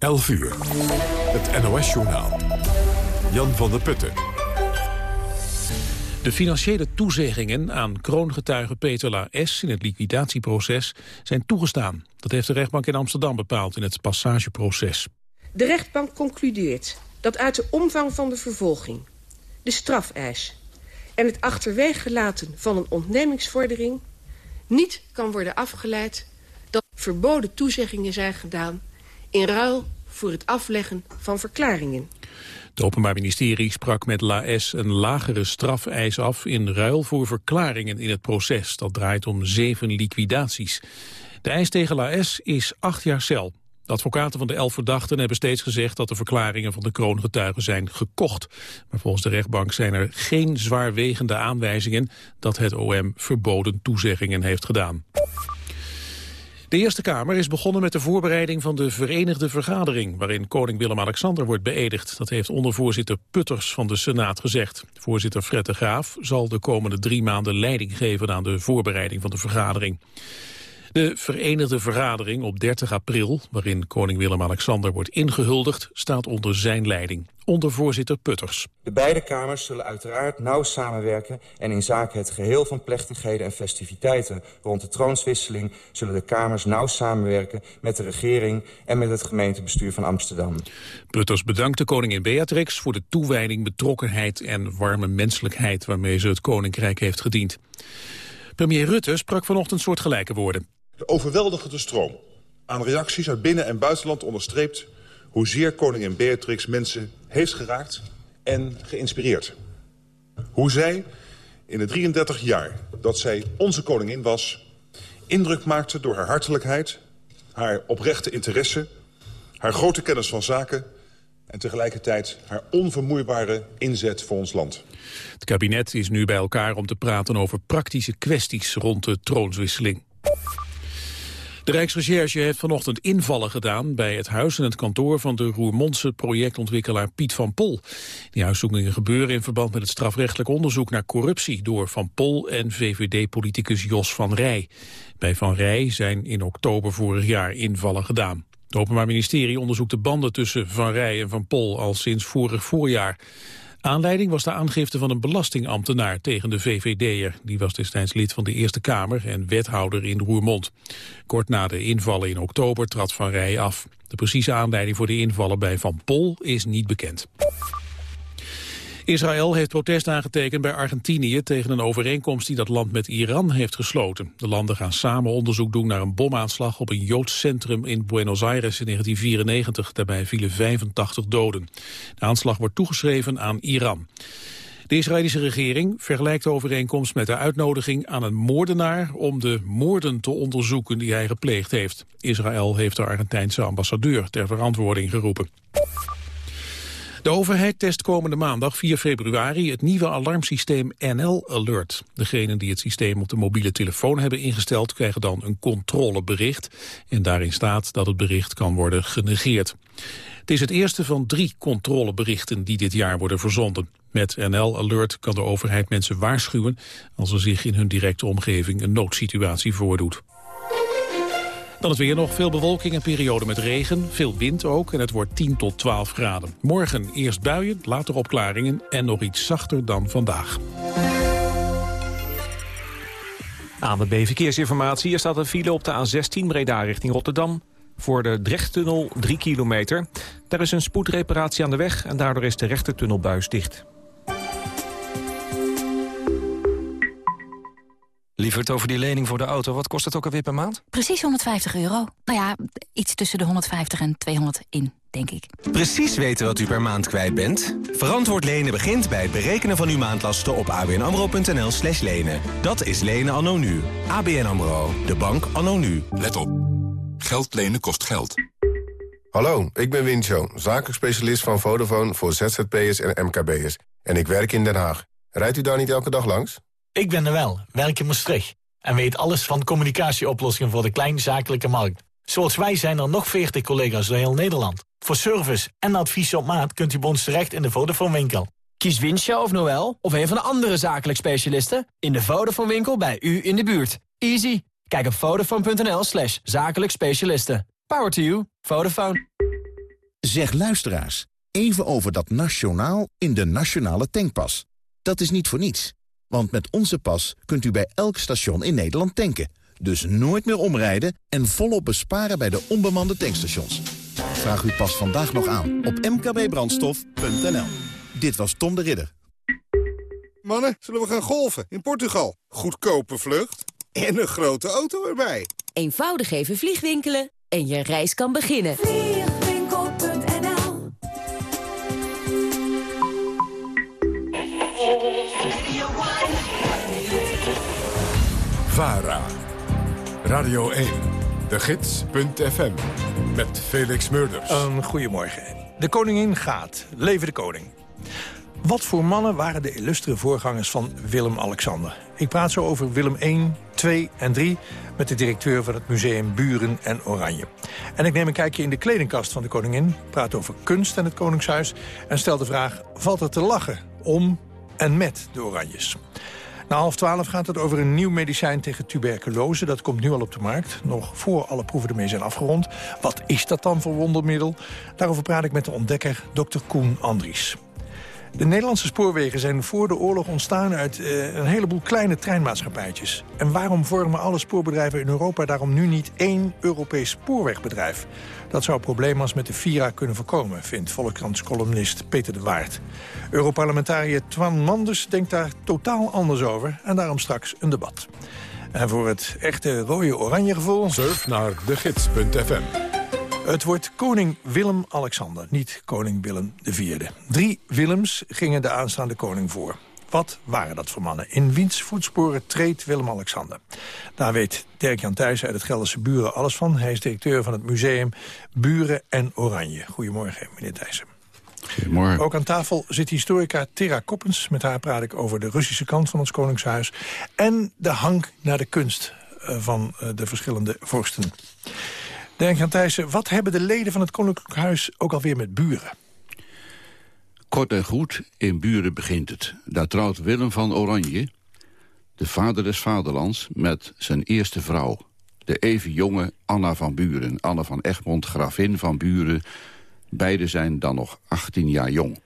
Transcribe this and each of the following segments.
11 uur. Het NOS-journaal. Jan van der Putten. De financiële toezeggingen aan kroongetuige Peter La S. in het liquidatieproces zijn toegestaan. Dat heeft de rechtbank in Amsterdam bepaald in het passageproces. De rechtbank concludeert dat uit de omvang van de vervolging, de strafeis en het achterwege laten van een ontnemingsvordering niet kan worden afgeleid dat verboden toezeggingen zijn gedaan in ruil voor het afleggen van verklaringen. Het Openbaar Ministerie sprak met La S een lagere strafeis af in ruil voor verklaringen in het proces. Dat draait om zeven liquidaties. De eis tegen La S is acht jaar cel. De advocaten van de elf verdachten hebben steeds gezegd dat de verklaringen van de kroongetuigen zijn gekocht. Maar volgens de rechtbank zijn er geen zwaarwegende aanwijzingen dat het OM verboden toezeggingen heeft gedaan. De Eerste Kamer is begonnen met de voorbereiding van de Verenigde Vergadering, waarin koning Willem-Alexander wordt beëdigd. Dat heeft ondervoorzitter Putters van de Senaat gezegd. Voorzitter Fred de Graaf zal de komende drie maanden leiding geven aan de voorbereiding van de vergadering. De Verenigde Vergadering op 30 april, waarin koning Willem-Alexander wordt ingehuldigd, staat onder zijn leiding. Onder voorzitter Putters. De beide kamers zullen uiteraard nauw samenwerken en in zaken het geheel van plechtigheden en festiviteiten rond de troonswisseling zullen de kamers nauw samenwerken met de regering en met het gemeentebestuur van Amsterdam. Putters bedankte koningin Beatrix voor de toewijding, betrokkenheid en warme menselijkheid waarmee ze het koninkrijk heeft gediend. Premier Rutte sprak vanochtend soortgelijke woorden. De overweldigende stroom aan reacties uit binnen- en buitenland onderstreept... hoezeer koningin Beatrix mensen heeft geraakt en geïnspireerd. Hoe zij in de 33 jaar dat zij onze koningin was... indruk maakte door haar hartelijkheid, haar oprechte interesse... haar grote kennis van zaken en tegelijkertijd haar onvermoeibare inzet voor ons land. Het kabinet is nu bij elkaar om te praten over praktische kwesties rond de troonswisseling. De Rijksrecherche heeft vanochtend invallen gedaan bij het huis en het kantoor van de Roermondse projectontwikkelaar Piet van Pol. Die huiszoekingen gebeuren in verband met het strafrechtelijk onderzoek naar corruptie door Van Pol en VVD-politicus Jos van Rij. Bij Van Rij zijn in oktober vorig jaar invallen gedaan. Het Openbaar Ministerie onderzoekt de banden tussen Van Rij en Van Pol al sinds vorig voorjaar. Aanleiding was de aangifte van een belastingambtenaar tegen de VVD'er. Die was destijds lid van de Eerste Kamer en wethouder in Roermond. Kort na de invallen in oktober trad Van Rij af. De precieze aanleiding voor de invallen bij Van Pol is niet bekend. Israël heeft protest aangetekend bij Argentinië tegen een overeenkomst die dat land met Iran heeft gesloten. De landen gaan samen onderzoek doen naar een bomaanslag op een Joods centrum in Buenos Aires in 1994. Daarbij vielen 85 doden. De aanslag wordt toegeschreven aan Iran. De Israëlische regering vergelijkt de overeenkomst met de uitnodiging aan een moordenaar om de moorden te onderzoeken die hij gepleegd heeft. Israël heeft de Argentijnse ambassadeur ter verantwoording geroepen. De overheid test komende maandag 4 februari het nieuwe alarmsysteem NL Alert. Degenen die het systeem op de mobiele telefoon hebben ingesteld krijgen dan een controlebericht. En daarin staat dat het bericht kan worden genegeerd. Het is het eerste van drie controleberichten die dit jaar worden verzonden. Met NL Alert kan de overheid mensen waarschuwen als er zich in hun directe omgeving een noodsituatie voordoet. Dan het weer nog veel bewolking en periode met regen. Veel wind ook en het wordt 10 tot 12 graden. Morgen eerst buien, later opklaringen en nog iets zachter dan vandaag. ANWB Verkeersinformatie. Hier staat een file op de A16 Breda richting Rotterdam. Voor de Drechttunnel 3 kilometer. Daar is een spoedreparatie aan de weg en daardoor is de rechtertunnelbuis dicht. Lieverd, over die lening voor de auto, wat kost het ook alweer per maand? Precies 150 euro. Nou ja, iets tussen de 150 en 200 in, denk ik. Precies weten wat u per maand kwijt bent? Verantwoord lenen begint bij het berekenen van uw maandlasten op abnamro.nl slash lenen. Dat is lenen anno nu. ABN AMRO, de bank anno nu. Let op. Geld lenen kost geld. Hallo, ik ben Wincho, zakelijk specialist van Vodafone voor ZZP'ers en MKB'ers. En ik werk in Den Haag. Rijdt u daar niet elke dag langs? Ik ben er wel, werk in Maastricht. En weet alles van communicatieoplossingen voor de kleinzakelijke markt. Zoals wij zijn er nog 40 collega's door heel Nederland. Voor service en advies op maat kunt u bij ons terecht in de Vodafone winkel. Kies Winsja of Noel of een van de andere zakelijk specialisten... in de Vodafone winkel bij u in de buurt. Easy. Kijk op vodafone.nl slash zakelijk specialisten. Power to you. Vodafone. Zeg luisteraars, even over dat nationaal in de nationale tankpas. Dat is niet voor niets. Want met onze pas kunt u bij elk station in Nederland tanken. Dus nooit meer omrijden en volop besparen bij de onbemande tankstations. Vraag uw pas vandaag nog aan op mkbbrandstof.nl. Dit was Tom de Ridder. Mannen, zullen we gaan golfen in Portugal? Goedkope vlucht en een grote auto erbij. Eenvoudig even vliegwinkelen en je reis kan beginnen. VARA. Radio 1. De Gids.fm. Met Felix Murders. Een goedemorgen. De koningin gaat. Leven de koning. Wat voor mannen waren de illustere voorgangers van Willem-Alexander? Ik praat zo over Willem 1, 2 en 3... met de directeur van het museum Buren en Oranje. En ik neem een kijkje in de kledingkast van de koningin... praat over kunst en het koningshuis... en stel de vraag, valt er te lachen om en met de Oranjes? Na half twaalf gaat het over een nieuw medicijn tegen tuberculose. Dat komt nu al op de markt, nog voor alle proeven ermee zijn afgerond. Wat is dat dan voor wondermiddel? Daarover praat ik met de ontdekker Dr. Koen Andries. De Nederlandse spoorwegen zijn voor de oorlog ontstaan uit uh, een heleboel kleine treinmaatschappijtjes. En waarom vormen alle spoorbedrijven in Europa daarom nu niet één Europees spoorwegbedrijf? Dat zou problemen met de Vira kunnen voorkomen, vindt Volkskrants-columnist Peter de Waard. Europarlementariër Twan Manders denkt daar totaal anders over en daarom straks een debat. En voor het echte rode-oranje gevoel... Surf naar degids.fm. Het wordt koning Willem-Alexander, niet koning Willem IV. Drie Willems gingen de aanstaande koning voor. Wat waren dat voor mannen? In wiens voetsporen treedt Willem-Alexander? Daar weet Dirk-Jan Thijssen uit het Gelderse Buren alles van. Hij is directeur van het museum Buren en Oranje. Goedemorgen, meneer Thijssen. Goedemorgen. Ook aan tafel zit historica Tera Koppens. Met haar praat ik over de Russische kant van ons koningshuis... en de hang naar de kunst eh, van eh, de verschillende vorsten. Denk aan Thijssen, wat hebben de leden van het Koninklijk Huis ook alweer met buren? Kort en goed, in Buren begint het. Daar trouwt Willem van Oranje, de vader des vaderlands... met zijn eerste vrouw, de even jonge Anna van Buren. Anna van Egmond, gravin van Buren. Beiden zijn dan nog 18 jaar jong.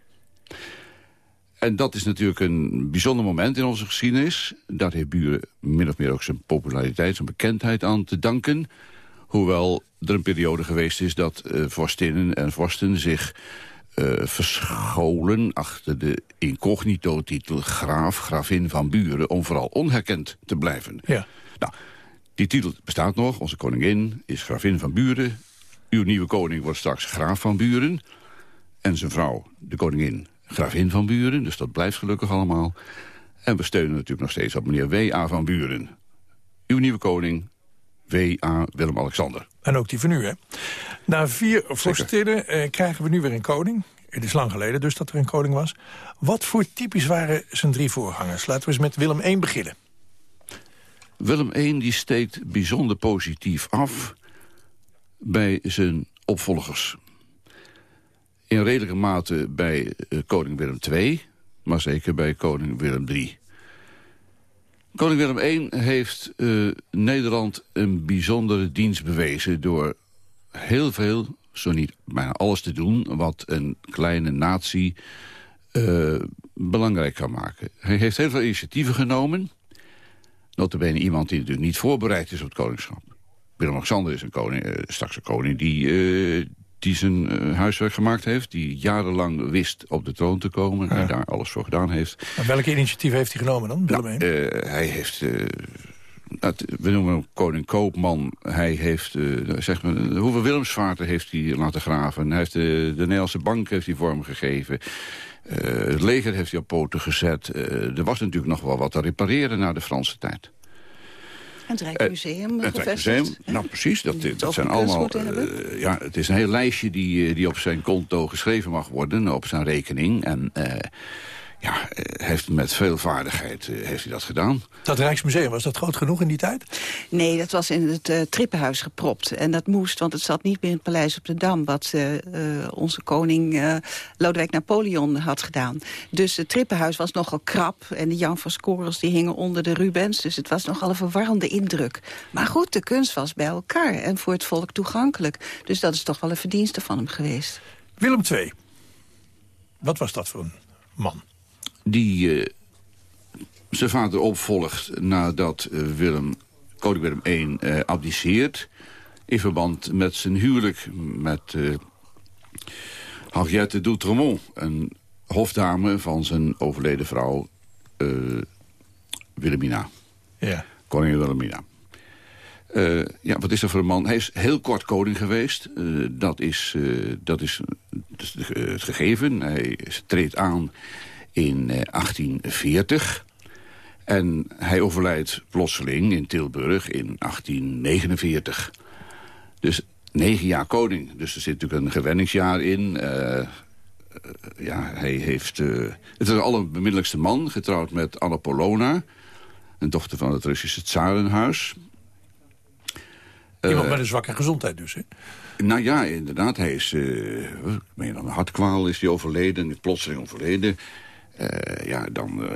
En dat is natuurlijk een bijzonder moment in onze geschiedenis. Dat heeft Buren min of meer ook zijn populariteit, zijn bekendheid aan te danken... Hoewel er een periode geweest is dat uh, vorstinnen en vorsten zich uh, verscholen achter de incognito-titel graaf, gravin van Buren... om vooral onherkend te blijven. Ja. Nou, die titel bestaat nog. Onze koningin is gravin van Buren. Uw nieuwe koning wordt straks graaf van Buren. En zijn vrouw, de koningin, gravin van Buren. Dus dat blijft gelukkig allemaal. En we steunen natuurlijk nog steeds op meneer W.A. van Buren. Uw nieuwe koning, W.A. Willem-Alexander. En ook die van u, hè? Na vier vorstinnen eh, krijgen we nu weer een koning. Het is lang geleden dus dat er een koning was. Wat voor typisch waren zijn drie voorgangers? Laten we eens met Willem I beginnen. Willem I die steekt bijzonder positief af bij zijn opvolgers. In redelijke mate bij uh, koning Willem II, maar zeker bij koning Willem III. Koning Willem I heeft uh, Nederland een bijzondere dienst bewezen... door heel veel, zo niet bijna alles te doen... wat een kleine natie uh, belangrijk kan maken. Hij heeft heel veel initiatieven genomen. Notabene iemand die natuurlijk niet voorbereid is op het koningschap. Willem-Alexander is een koning, uh, straks een koning die, die zijn uh, huiswerk gemaakt heeft. Die jarenlang wist op de troon te komen. Ja. Die daar alles voor gedaan heeft. En welke initiatief heeft hij genomen dan, Willem nou, hij heeft... we noemen hem koning Koopman. Hij heeft, zeg maar, hoeveel Willemsvaarten heeft hij laten graven. Hij heeft de, de Nederlandse bank heeft hij vormgegeven. Uh, het leger heeft hij op poten gezet. Uh, er was natuurlijk nog wel wat te repareren na de Franse tijd. En het Rijksmuseum uh, Het Rijksmuseum, nou precies, dat, dat, dat zijn allemaal... ja, het is een heel lijstje die, die op zijn konto geschreven mag worden, op zijn rekening. En ja, heeft met veel vaardigheid heeft hij dat gedaan. Dat Rijksmuseum, was dat groot genoeg in die tijd? Nee, dat was in het uh, Trippenhuis gepropt. En dat moest, want het zat niet meer in het paleis op de Dam... wat uh, uh, onze koning Lodewijk Napoleon had gedaan. Dus het Trippenhuis was nogal krap. En de Jan van Scorels die hingen onder de Rubens. Dus het was nogal een verwarrende indruk. Maar goed, de kunst was bij elkaar en voor het volk toegankelijk. Dus dat is toch wel een verdienste van hem geweest. Willem II. Wat was dat voor een man? Die uh, zijn vader opvolgt nadat uh, Willem, koning Willem I uh, abdiceert... in verband met zijn huwelijk met Henriette d'Outremont... een hofdame van zijn overleden vrouw Wilhelmina. Ja. Koningin Wilhelmina. Uh, ja, wat is er voor een man? Hij is heel kort koning geweest. Uh, dat, is, uh, dat is het gegeven. Hij treedt aan in 1840. En hij overlijdt plotseling in Tilburg in 1849. Dus negen jaar koning. Dus er zit natuurlijk een gewenningsjaar in. ja, hij heeft... het is de allerbemiddelijkste man, getrouwd met Anna Polona... een dochter van het Russische Tsarenhuis... Iemand met een zwakke gezondheid dus, hè? Nou ja, inderdaad. Hij is, uh, ik meen dan, een hartkwaal is hij overleden. Is plotseling overleden. Uh, ja, dan, uh,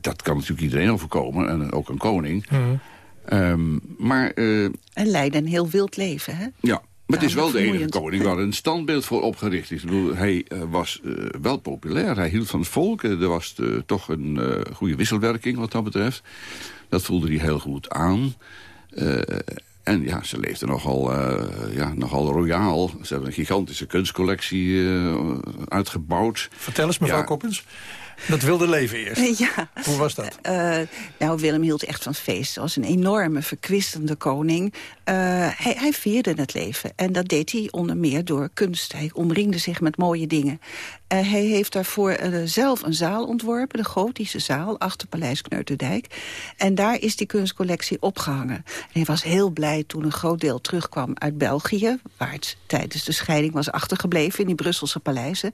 dat kan natuurlijk iedereen overkomen. En ook een koning. Mm. Um, maar... en leiden een heel wild leven, hè? Ja, maar het is wel de enige koning waar een standbeeld voor opgericht is. Ik bedoel, hij uh, was uh, wel populair. Hij hield van het volk. er was uh, toch een goede wisselwerking wat dat betreft. Dat voelde hij heel goed aan. En ja, ze leefden nogal, uh, ja, nogal royaal. Ze hebben een gigantische kunstcollectie uh, uitgebouwd. Vertel eens, mevrouw ja. Koppens. Dat wilde leven eerst. Ja. Hoe was dat? Uh, nou, Willem hield echt van feest. Hij was een enorme, verkwistende koning. Uh, hij, hij, vierde het leven. En dat deed hij onder meer door kunst. Hij omringde zich met mooie dingen. Uh, hij heeft daarvoor zelf een zaal ontworpen. De gotische zaal, achter Paleis Kneuterdijk. En daar is die kunstcollectie opgehangen. En hij was heel blij toen een groot deel terugkwam uit België... waar het tijdens de scheiding was achtergebleven in die Brusselse paleizen.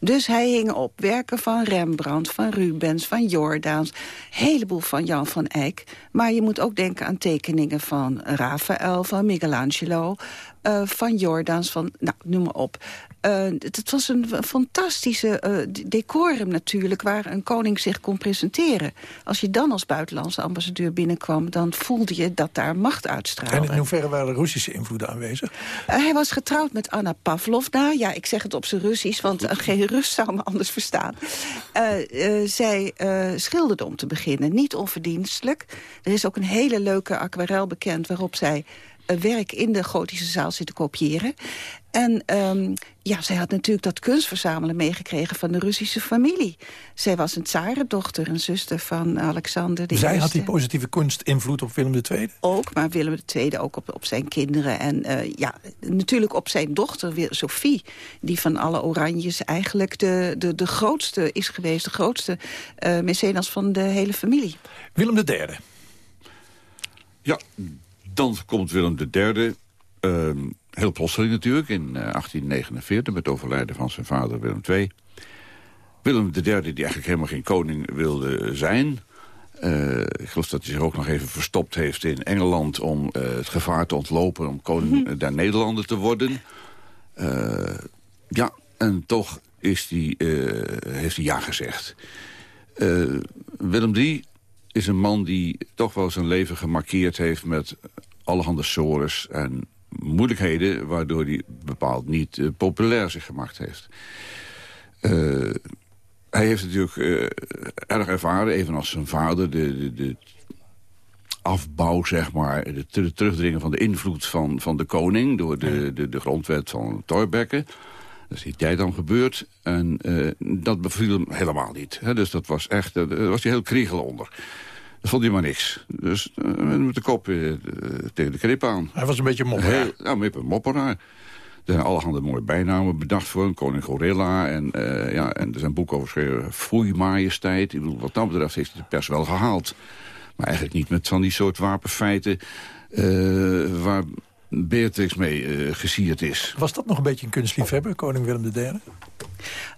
Dus hij hing op werken van Rembrandt, van Rubens, van Jordaans... heleboel van Jan van Eyck. Maar je moet ook denken aan tekeningen van Raphaël, van Michelangelo... Uh, van Jordaans, van, nou, noem maar op. Uh, het was een fantastische uh, decorum natuurlijk... waar een koning zich kon presenteren. Als je dan als buitenlandse ambassadeur binnenkwam... dan voelde je dat daar macht uitstraalde. En in hoeverre waren Russische invloeden aanwezig? Hij was getrouwd met Anna Pavlovna. Ja, ik zeg het op zijn Russisch, want geen Rus zou me anders verstaan. zij schilderde om te beginnen, niet onverdienstelijk. Er is ook een hele leuke aquarel bekend waarop zij werk in de gotische zaal zitten kopiëren. En um, ja, zij had natuurlijk dat kunstverzamelen meegekregen van de Russische familie. Zij was een tsarendochter, een zuster van Alexander de Zij Eerste. had die positieve kunstinvloed op Willem II? Ook, maar Willem II ook op, op zijn kinderen. En uh, ja, natuurlijk op zijn dochter, Sophie... die van alle Oranjes eigenlijk de, de, de grootste is geweest. De grootste uh, mecenas van de hele familie. Willem III. Ja, dan komt Willem III, uh, heel plotseling natuurlijk, in uh, 1849... met overlijden van zijn vader Willem II. Willem III, die eigenlijk helemaal geen koning wilde zijn... Uh, ik geloof dat hij zich ook nog even verstopt heeft in Engeland... om uh, het gevaar te ontlopen om koning mm. der Nederlanden te worden. Ja, en toch is die, heeft hij ja gezegd. Willem III is een man die toch wel zijn leven gemarkeerd heeft... met allerhande sores en moeilijkheden... waardoor hij bepaald niet uh, populair zich gemaakt heeft. Uh, hij heeft natuurlijk uh, erg ervaren, evenals zijn vader... de, de, de afbouw, zeg maar, de, de, terugdringen van de invloed van, van de koning... door de, de, de grondwet van Thorbecke. Dat is die tijd dan gebeurd. En dat beviel hem helemaal niet. Hè? Dus dat was echt, daar was hij heel kriegel onder. Dat vond hij maar niks. Dus uh, met de kop tegen de krip aan. Hij was een beetje mopperaar. Heel, ja, een mopperaar. Er zijn allerhande mooie bijnamen bedacht voor hem. Koning Gorilla. En, ja, en er zijn boeken over geschreven. Foei majesteit. Ik bedoel, wat dat betreft heeft hij de pers wel gehaald. Maar eigenlijk niet met van die soort wapenfeiten... waar Beatrix mee gesierd is. Was dat nog een beetje een kunstliefhebber, koning Willem III?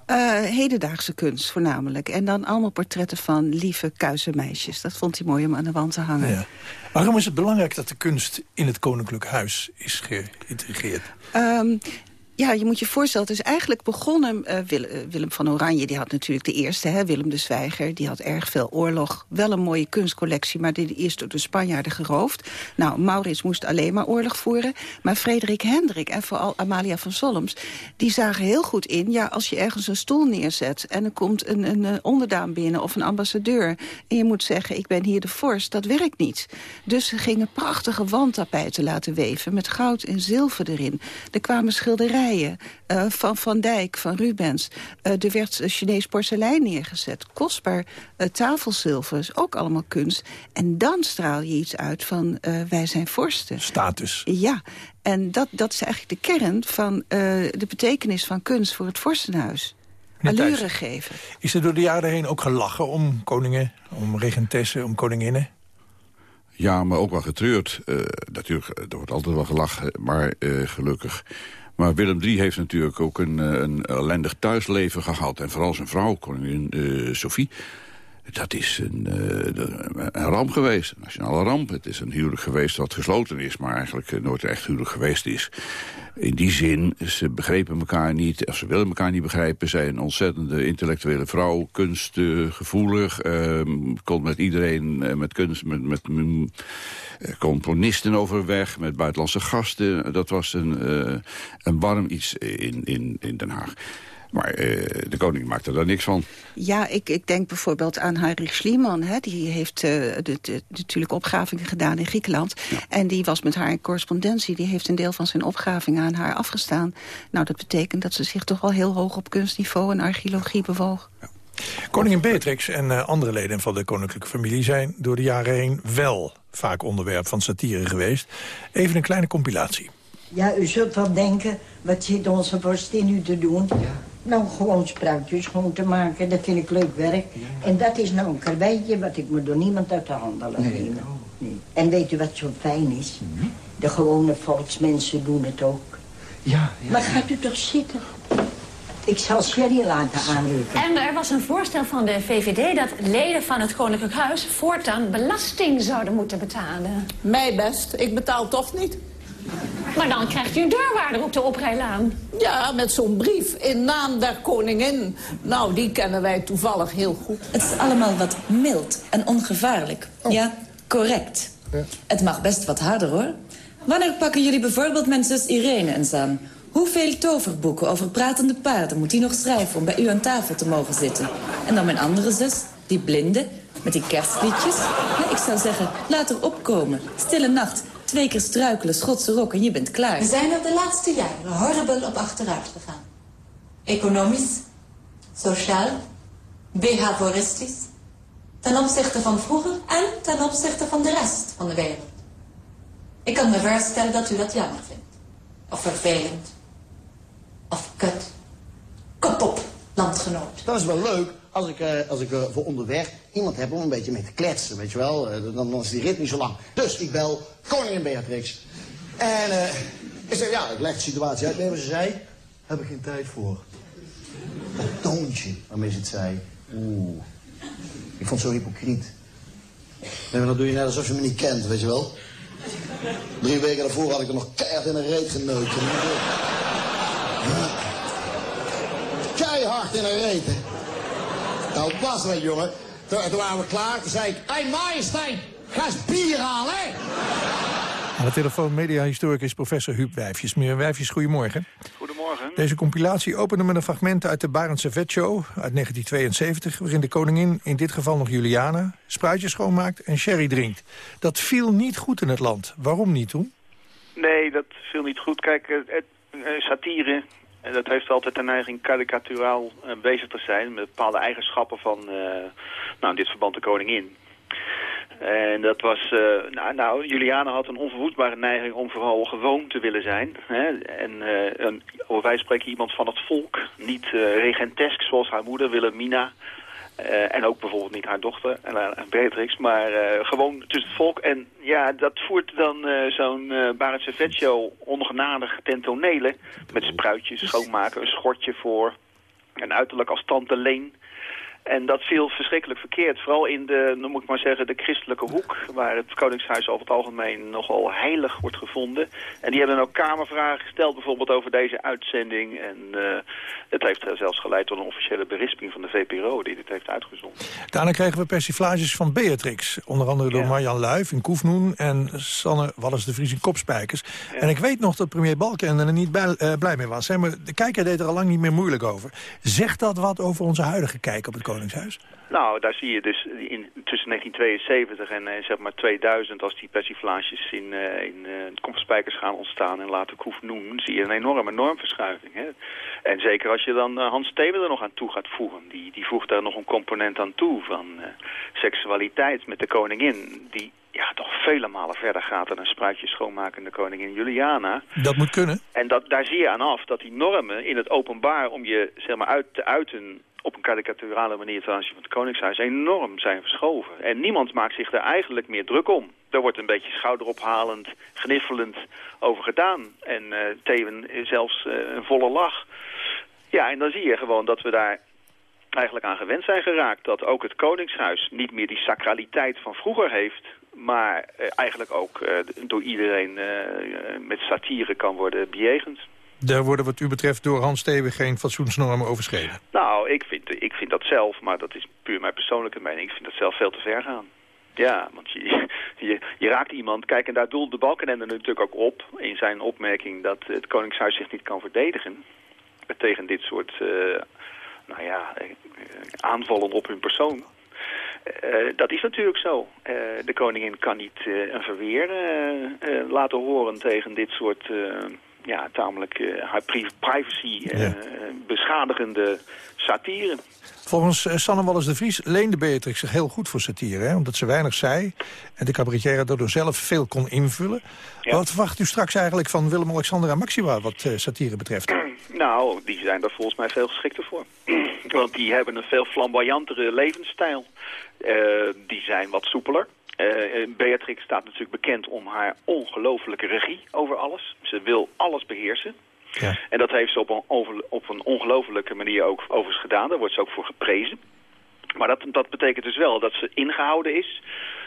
Uh, hedendaagse kunst voornamelijk. En dan allemaal portretten van lieve, kuise meisjes. Dat vond hij mooi om aan de wand te hangen. Ja. Waarom is het belangrijk dat de kunst in het koninklijk huis is geïntegreerd? Um, Ja, je moet je voorstellen, het is eigenlijk begonnen... Uh, Willem, Willem van Oranje, die had natuurlijk de eerste, hè, Willem de Zwijger... die had erg veel oorlog, wel een mooie kunstcollectie... maar die is door de Spanjaarden geroofd. Nou, Maurits moest alleen maar oorlog voeren. Maar Frederik Hendrik en vooral Amalia van Solms... die zagen heel goed in, ja, als je ergens een stoel neerzet... en er komt een, een, een onderdaan binnen of een ambassadeur... en je moet zeggen, ik ben hier de vorst, dat werkt niet. Dus ze gingen prachtige wandtapijten laten weven... met goud en zilver erin. Er kwamen schilderijen uh, van Van Dijk, van Rubens. Uh, er werd Chinees porselein neergezet. Kostbaar uh, tafelzilver, is ook allemaal kunst. En dan straal je iets uit van wij zijn vorsten. Status. Ja, en dat, dat is eigenlijk de kern van de betekenis van kunst voor het vorstenhuis. Allure geven. Is er door de jaren heen ook gelachen om koningen, om regentessen, om koninginnen? Ja, maar ook wel getreurd. natuurlijk, er wordt altijd wel gelachen, maar gelukkig. Maar Willem III heeft natuurlijk ook een, eh, een ellendig thuisleven gehad. En vooral zijn vrouw, koningin uh, Sophie. Dat is een, uh, een, ramp geweest, een nationale ramp. Het is een huwelijk geweest dat gesloten is... maar eigenlijk nooit echt huwelijk geweest is. In die zin, ze begrepen elkaar niet, of ze willen elkaar niet begrijpen. Zij een ontzettende intellectuele vrouw, kunstgevoelig. Uh, kon met iedereen, met kunst, met, met eh, componisten overweg, met buitenlandse gasten. Dat was een, een warm iets in, in, in Den Haag. Maar uh, de koning maakte daar niks van. Ja, ik, ik denk bijvoorbeeld aan Heinrich Schliemann. Hè. Die heeft uh, de, de, natuurlijk opgravingen gedaan in Griekenland. En die was met haar in correspondentie. Die heeft een deel van zijn opgravingen aan haar afgestaan. Nou, dat betekent dat ze zich toch wel heel hoog op kunstniveau en archeologie bewoog. Ja. Koningin Beatrix en uh, andere leden van de koninklijke familie... zijn door de jaren heen wel vaak onderwerp van satire geweest. Even een kleine compilatie. Ja, u zult wel denken, wat zit onze vorstin nu te doen? Ja. Nou, gewoon spruitjes gewoon te maken, dat vind ik leuk werk. En dat is nou een karweitje wat ik me door niemand uit de handen laat nemen. Nee. En weet u wat zo fijn is? Mhm. De gewone volksmensen doen het ook. Ja, ja. Maar gaat u toch zitten? Ik zal Sherry laten aanroepen. En er was een voorstel van de VVD dat leden van het Koninklijk Huis voortaan belasting zouden moeten betalen. Mij best, ik betaal toch niet. Maar dan krijgt u een deurwaarder op de oprijlaan. Ja, met zo'n brief in naam der koningin. Nou, die kennen wij toevallig heel goed. Het is allemaal wat mild en ongevaarlijk. Oh. Ja, correct. Ja. Het mag best wat harder, hoor. Wanneer pakken jullie bijvoorbeeld mijn zus Irene eens aan? Hoeveel toverboeken over pratende paarden moet hij nog schrijven... om bij u aan tafel te mogen zitten? En dan mijn andere zus, die blinde, met die kerstliedjes. ik zou zeggen, laat er opkomen. Stille nacht, twee keer struikelen, schotse rok en je bent klaar. We zijn er de laatste jaren horrible op achteruit gegaan. Economisch, sociaal, behavioristisch. Ten opzichte van vroeger en ten opzichte van de rest van de wereld. Ik kan me voorstellen dat u dat jammer vindt. Of vervelend. Of kut. Kop op, landgenoot. Dat is wel leuk als ik, uh, als ik uh, voor onderweg iemand heb om een beetje mee te kletsen, weet je wel. Uh, dan, dan, is die rit niet zo lang. Dus ik bel koningin Beatrix. En ik zeg, ja, ik leg de situatie uit. Nee, maar ze zei, heb ik geen tijd voor. Dat toontje waarmee ze het zei. Oeh. Ik vond het zo hypocriet. Nee, maar dan doe je net alsof je me niet kent, weet je wel. Drie weken daarvoor had ik er nog keihard in een reet geneukt. Keihard in een reet. Nou, was wel, jongen. Toen, toen, waren we klaar. Toen zei ik... Hé, hey, majesteit, ga eens bier halen, hè. Aan de telefoon mediahistoricus professor Huub Wijfjes. Meneer Wijfjes, goedemorgen. Goedemorgen. Deze compilatie opende met een fragment uit de Barendse Vetshow uit 1972... waarin de koningin, in dit geval nog Juliana, spruitjes schoonmaakt en sherry drinkt. Dat viel niet goed in het land. Waarom niet toen? Nee, dat viel niet goed. Kijk, het, het, satire en dat heeft altijd de neiging karikaturaal uh, bezig te zijn... met bepaalde eigenschappen van, uh, nou in dit verband de koningin. En dat was, uh, nou, nou, Juliana had een onverwoestbare neiging om vooral gewoon te willen zijn. Hè? En uh, wij spreken iemand van het volk, niet regentesk zoals haar moeder Wilhelmina. Uh, en ook bijvoorbeeld niet haar dochter, uh, Beatrix, maar uh, gewoon tussen het volk. En ja, dat voert dan zo'n uh, Barend ongenadig ten tonele. Met spruitjes schoonmaken, een schortje voor. En uiterlijk als tante Leen. En dat viel verschrikkelijk verkeerd. Vooral in de, moet ik maar zeggen, de christelijke hoek... waar het Koningshuis over het algemeen nogal heilig wordt gevonden. En die hebben ook kamervragen gesteld, bijvoorbeeld over deze uitzending. En uh, het heeft zelfs geleid tot een officiële berisping van de VPRO... die dit heeft uitgezonden. Daarna kregen we persiflages van Beatrix. Onder andere door Marjan Luif in Koefnoen... en Sanne Wallis de Vries in Kopspijkers. En ik weet nog dat premier Balken er niet bij, uh, blij mee was. Hè? Maar de kijker deed er al lang niet meer moeilijk over. Zegt dat wat over onze huidige kijk op het Koningshuis? Nou, daar zie je dus in, tussen 1972 en eh, zeg maar 2000... als die persiflages in, uh, in uh, gaan ontstaan en later Koefnoen... zie je een enorme normverschuiving. Hè? En zeker als je dan Hans Steven er nog aan toe gaat voegen. Die, die voegt daar nog een component aan toe van seksualiteit met de koningin... die ja, toch vele malen verder gaat dan een spruitje schoonmakende koningin Juliana. Dat moet kunnen. En dat, daar zie je aan af dat die normen in het openbaar om je zeg maar, uit te uiten op een karikaturale manier ten aanzien van het Koningshuis enorm zijn verschoven. En niemand maakt zich daar eigenlijk meer druk om. Daar wordt een beetje schouderophalend, gniffelend over gedaan. En uh, Theven zelfs uh, een volle lach. Ja, en dan zie je gewoon dat we daar eigenlijk aan gewend zijn geraakt. Dat ook het Koningshuis niet meer die sacraliteit van vroeger heeft maar uh, eigenlijk ook uh, door iedereen uh, met satire kan worden bejegend. Daar worden wat u betreft door Hans Steven geen fatsoensnormen overschreden? Nou, ik vind, ik vind dat zelf, maar dat is puur mijn persoonlijke mening. Ik vind dat zelf veel te ver gaan. Ja, want je, je, je raakt iemand... Kijk, en daar doelt de Balkenende natuurlijk ook op... in zijn opmerking dat het Koningshuis zich niet kan verdedigen... tegen dit soort nou ja, aanvallen op hun persoon. Uh, dat is natuurlijk zo. Uh, de koningin kan niet uh, een verweer laten horen tegen dit soort ja, tamelijk haar privacy ja. beschadigende satire. Volgens Sanne Wallis de Vries leende Beatrix zich heel goed voor satire. Hè? Omdat ze weinig zei en de cabaretier daardoor zelf veel kon invullen. Ja. Wat verwacht u straks eigenlijk van Willem-Alexander en Maxima wat satire betreft? Nou, die zijn daar volgens mij veel geschikter voor. Want die hebben een veel flamboyantere levensstijl. Uh, die zijn wat soepeler. Uh, Beatrix staat natuurlijk bekend om haar ongelofelijke regie over alles. Ze wil alles beheersen. Ja. En dat heeft ze op een, over, op een ongelofelijke manier ook overigens gedaan. Daar wordt ze ook voor geprezen. Maar dat, dat betekent dus wel dat ze ingehouden is.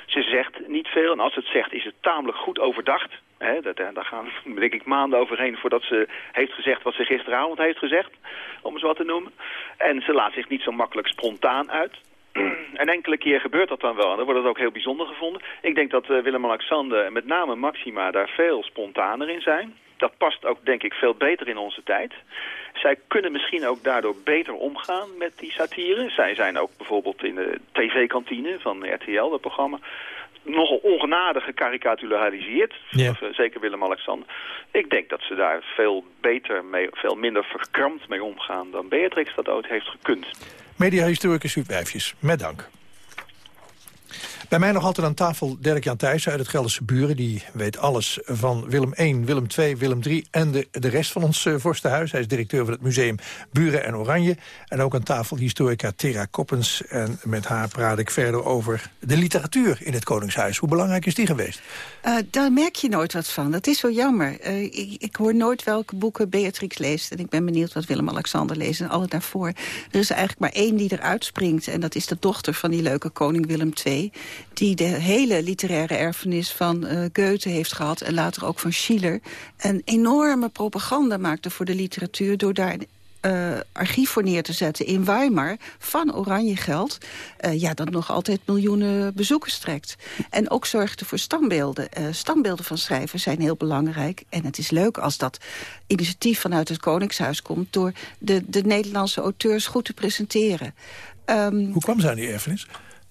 Ze zegt niet veel en als ze het zegt is het tamelijk goed overdacht. He, dat, daar gaan denk ik maanden overheen voordat ze heeft gezegd wat ze gisteravond heeft gezegd. Om eens wat te noemen. En ze laat zich niet zo makkelijk spontaan uit. En enkele keer gebeurt dat dan wel. En dan wordt het ook heel bijzonder gevonden. Ik denk dat uh, Willem-Alexander en met name Maxima daar veel spontaner in zijn. Dat past ook denk ik veel beter in onze tijd. Zij kunnen misschien ook daardoor beter omgaan met die satire. Zij zijn ook bijvoorbeeld in de tv-kantine van RTL, dat programma nogal ongenadig gekarikaturaliseerd. Ja. Uh, zeker Willem-Alexander. Ik denk dat ze daar veel beter mee, veel minder verkrampt mee omgaan dan Beatrix dat ooit heeft gekund. Mediahistoricus Huub Wijfjes, met dank. Bij mij nog altijd aan tafel Dirk-Jan Thijssen uit het Gelderse Buren. Die weet alles van Willem I, Willem II, Willem III en de, de rest van ons uh, vorstenhuis. Hij is directeur van het museum Buren en Oranje. En ook aan tafel historica Tera Koppens. En met haar praat ik verder over de literatuur in het Koningshuis. Hoe belangrijk is die geweest? Uh, daar merk je nooit wat van. Dat is zo jammer. Uh, ik, ik, hoor nooit welke boeken Beatrix leest. En ik ben benieuwd wat Willem-Alexander leest en alle daarvoor. Er is eigenlijk maar één die eruit springt. En dat is de dochter van die leuke koning Willem II die de hele literaire erfenis van uh, Goethe heeft gehad... en later ook van Schiller. Een enorme propaganda maakte voor de literatuur... door daar uh, archief voor neer te zetten in Weimar van oranje geld... Uh, ja, dat nog altijd miljoenen bezoekers trekt. En ook zorgde voor standbeelden. Uh, standbeelden van schrijvers zijn heel belangrijk. En het is leuk als dat initiatief vanuit het Koningshuis komt... door de, de Nederlandse auteurs goed te presenteren. Um, Hoe kwam ze aan die erfenis?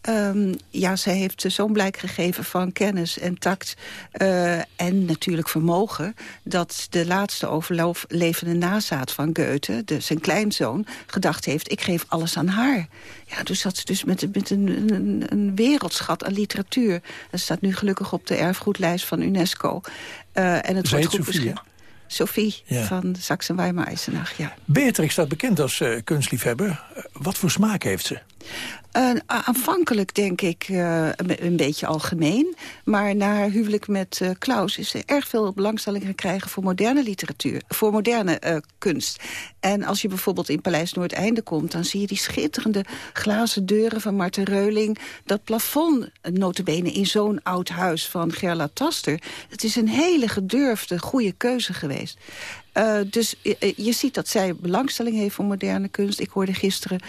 Um, ja, zij heeft zo'n blijk gegeven van kennis en tact uh, en natuurlijk vermogen... dat de laatste overlevende nazaat van Goethe, de, zijn kleinzoon... gedacht heeft, ik geef alles aan haar. Ja, dus zat ze dus met, met een, een, een, wereldschat aan literatuur. Dat staat nu gelukkig op de erfgoedlijst van UNESCO. Uh, en het wordt goed. Sophie ja. van Sachsen-Weimar-Eisenach, ja. Beatrix staat bekend als uh, kunstliefhebber. wat voor smaak heeft ze? Aanvankelijk denk ik uh, een, beetje algemeen. Maar na haar huwelijk met uh, Klaus is ze erg veel belangstelling gekregen voor moderne literatuur. Voor moderne kunst. En als je bijvoorbeeld in Paleis Noordeinde komt... dan zie je die schitterende glazen deuren van Marten Reuling. Dat plafond, notabene in zo'n oud huis van Gerla Taster. Het is een hele gedurfde, goede keuze geweest. Uh, dus je, je, ziet dat zij belangstelling heeft voor moderne kunst. Ik hoorde gisteren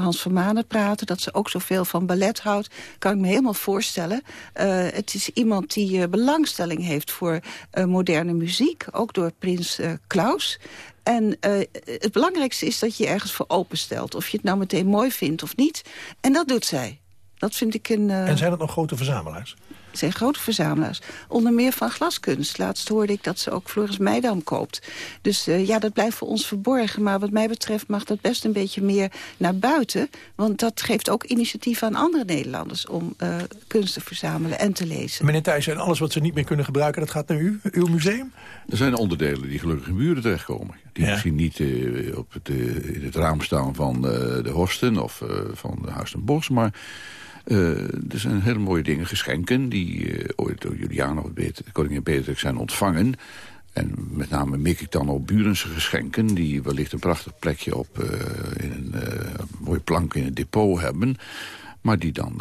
Hans van Manen praten... dat ze ook zoveel van ballet houdt. Kan ik me helemaal voorstellen. Het is iemand die belangstelling heeft voor moderne muziek. Ook door prins Klaus. En het belangrijkste is dat je ergens voor openstelt. Of je het nou meteen mooi vindt of niet. En dat doet zij. Dat vind ik een... En zijn dat nog grote verzamelaars? Zijn grote verzamelaars. Onder meer van glaskunst. Laatst hoorde ik dat ze ook Floris Meidam koopt. Dus uh, ja, dat blijft voor ons verborgen. Maar wat mij betreft mag dat best een beetje meer naar buiten. Want dat geeft ook initiatief aan andere Nederlanders... om uh, kunst te verzamelen en te lezen. Meneer Thijs, en alles wat ze niet meer kunnen gebruiken... dat gaat naar u, uw museum? Er zijn onderdelen die gelukkig in buren terechtkomen. Die ja. misschien niet uh, op het, in het raam staan van de Horsten of van Huis ten Bos... maar er zijn hele mooie dingen, geschenken... die uh, ooit door Juliana of koningin Beatrix zijn ontvangen. En met name mik ik dan op Burense geschenken... die wellicht een prachtig plekje op uh, in een mooie plank in het depot hebben... maar die dan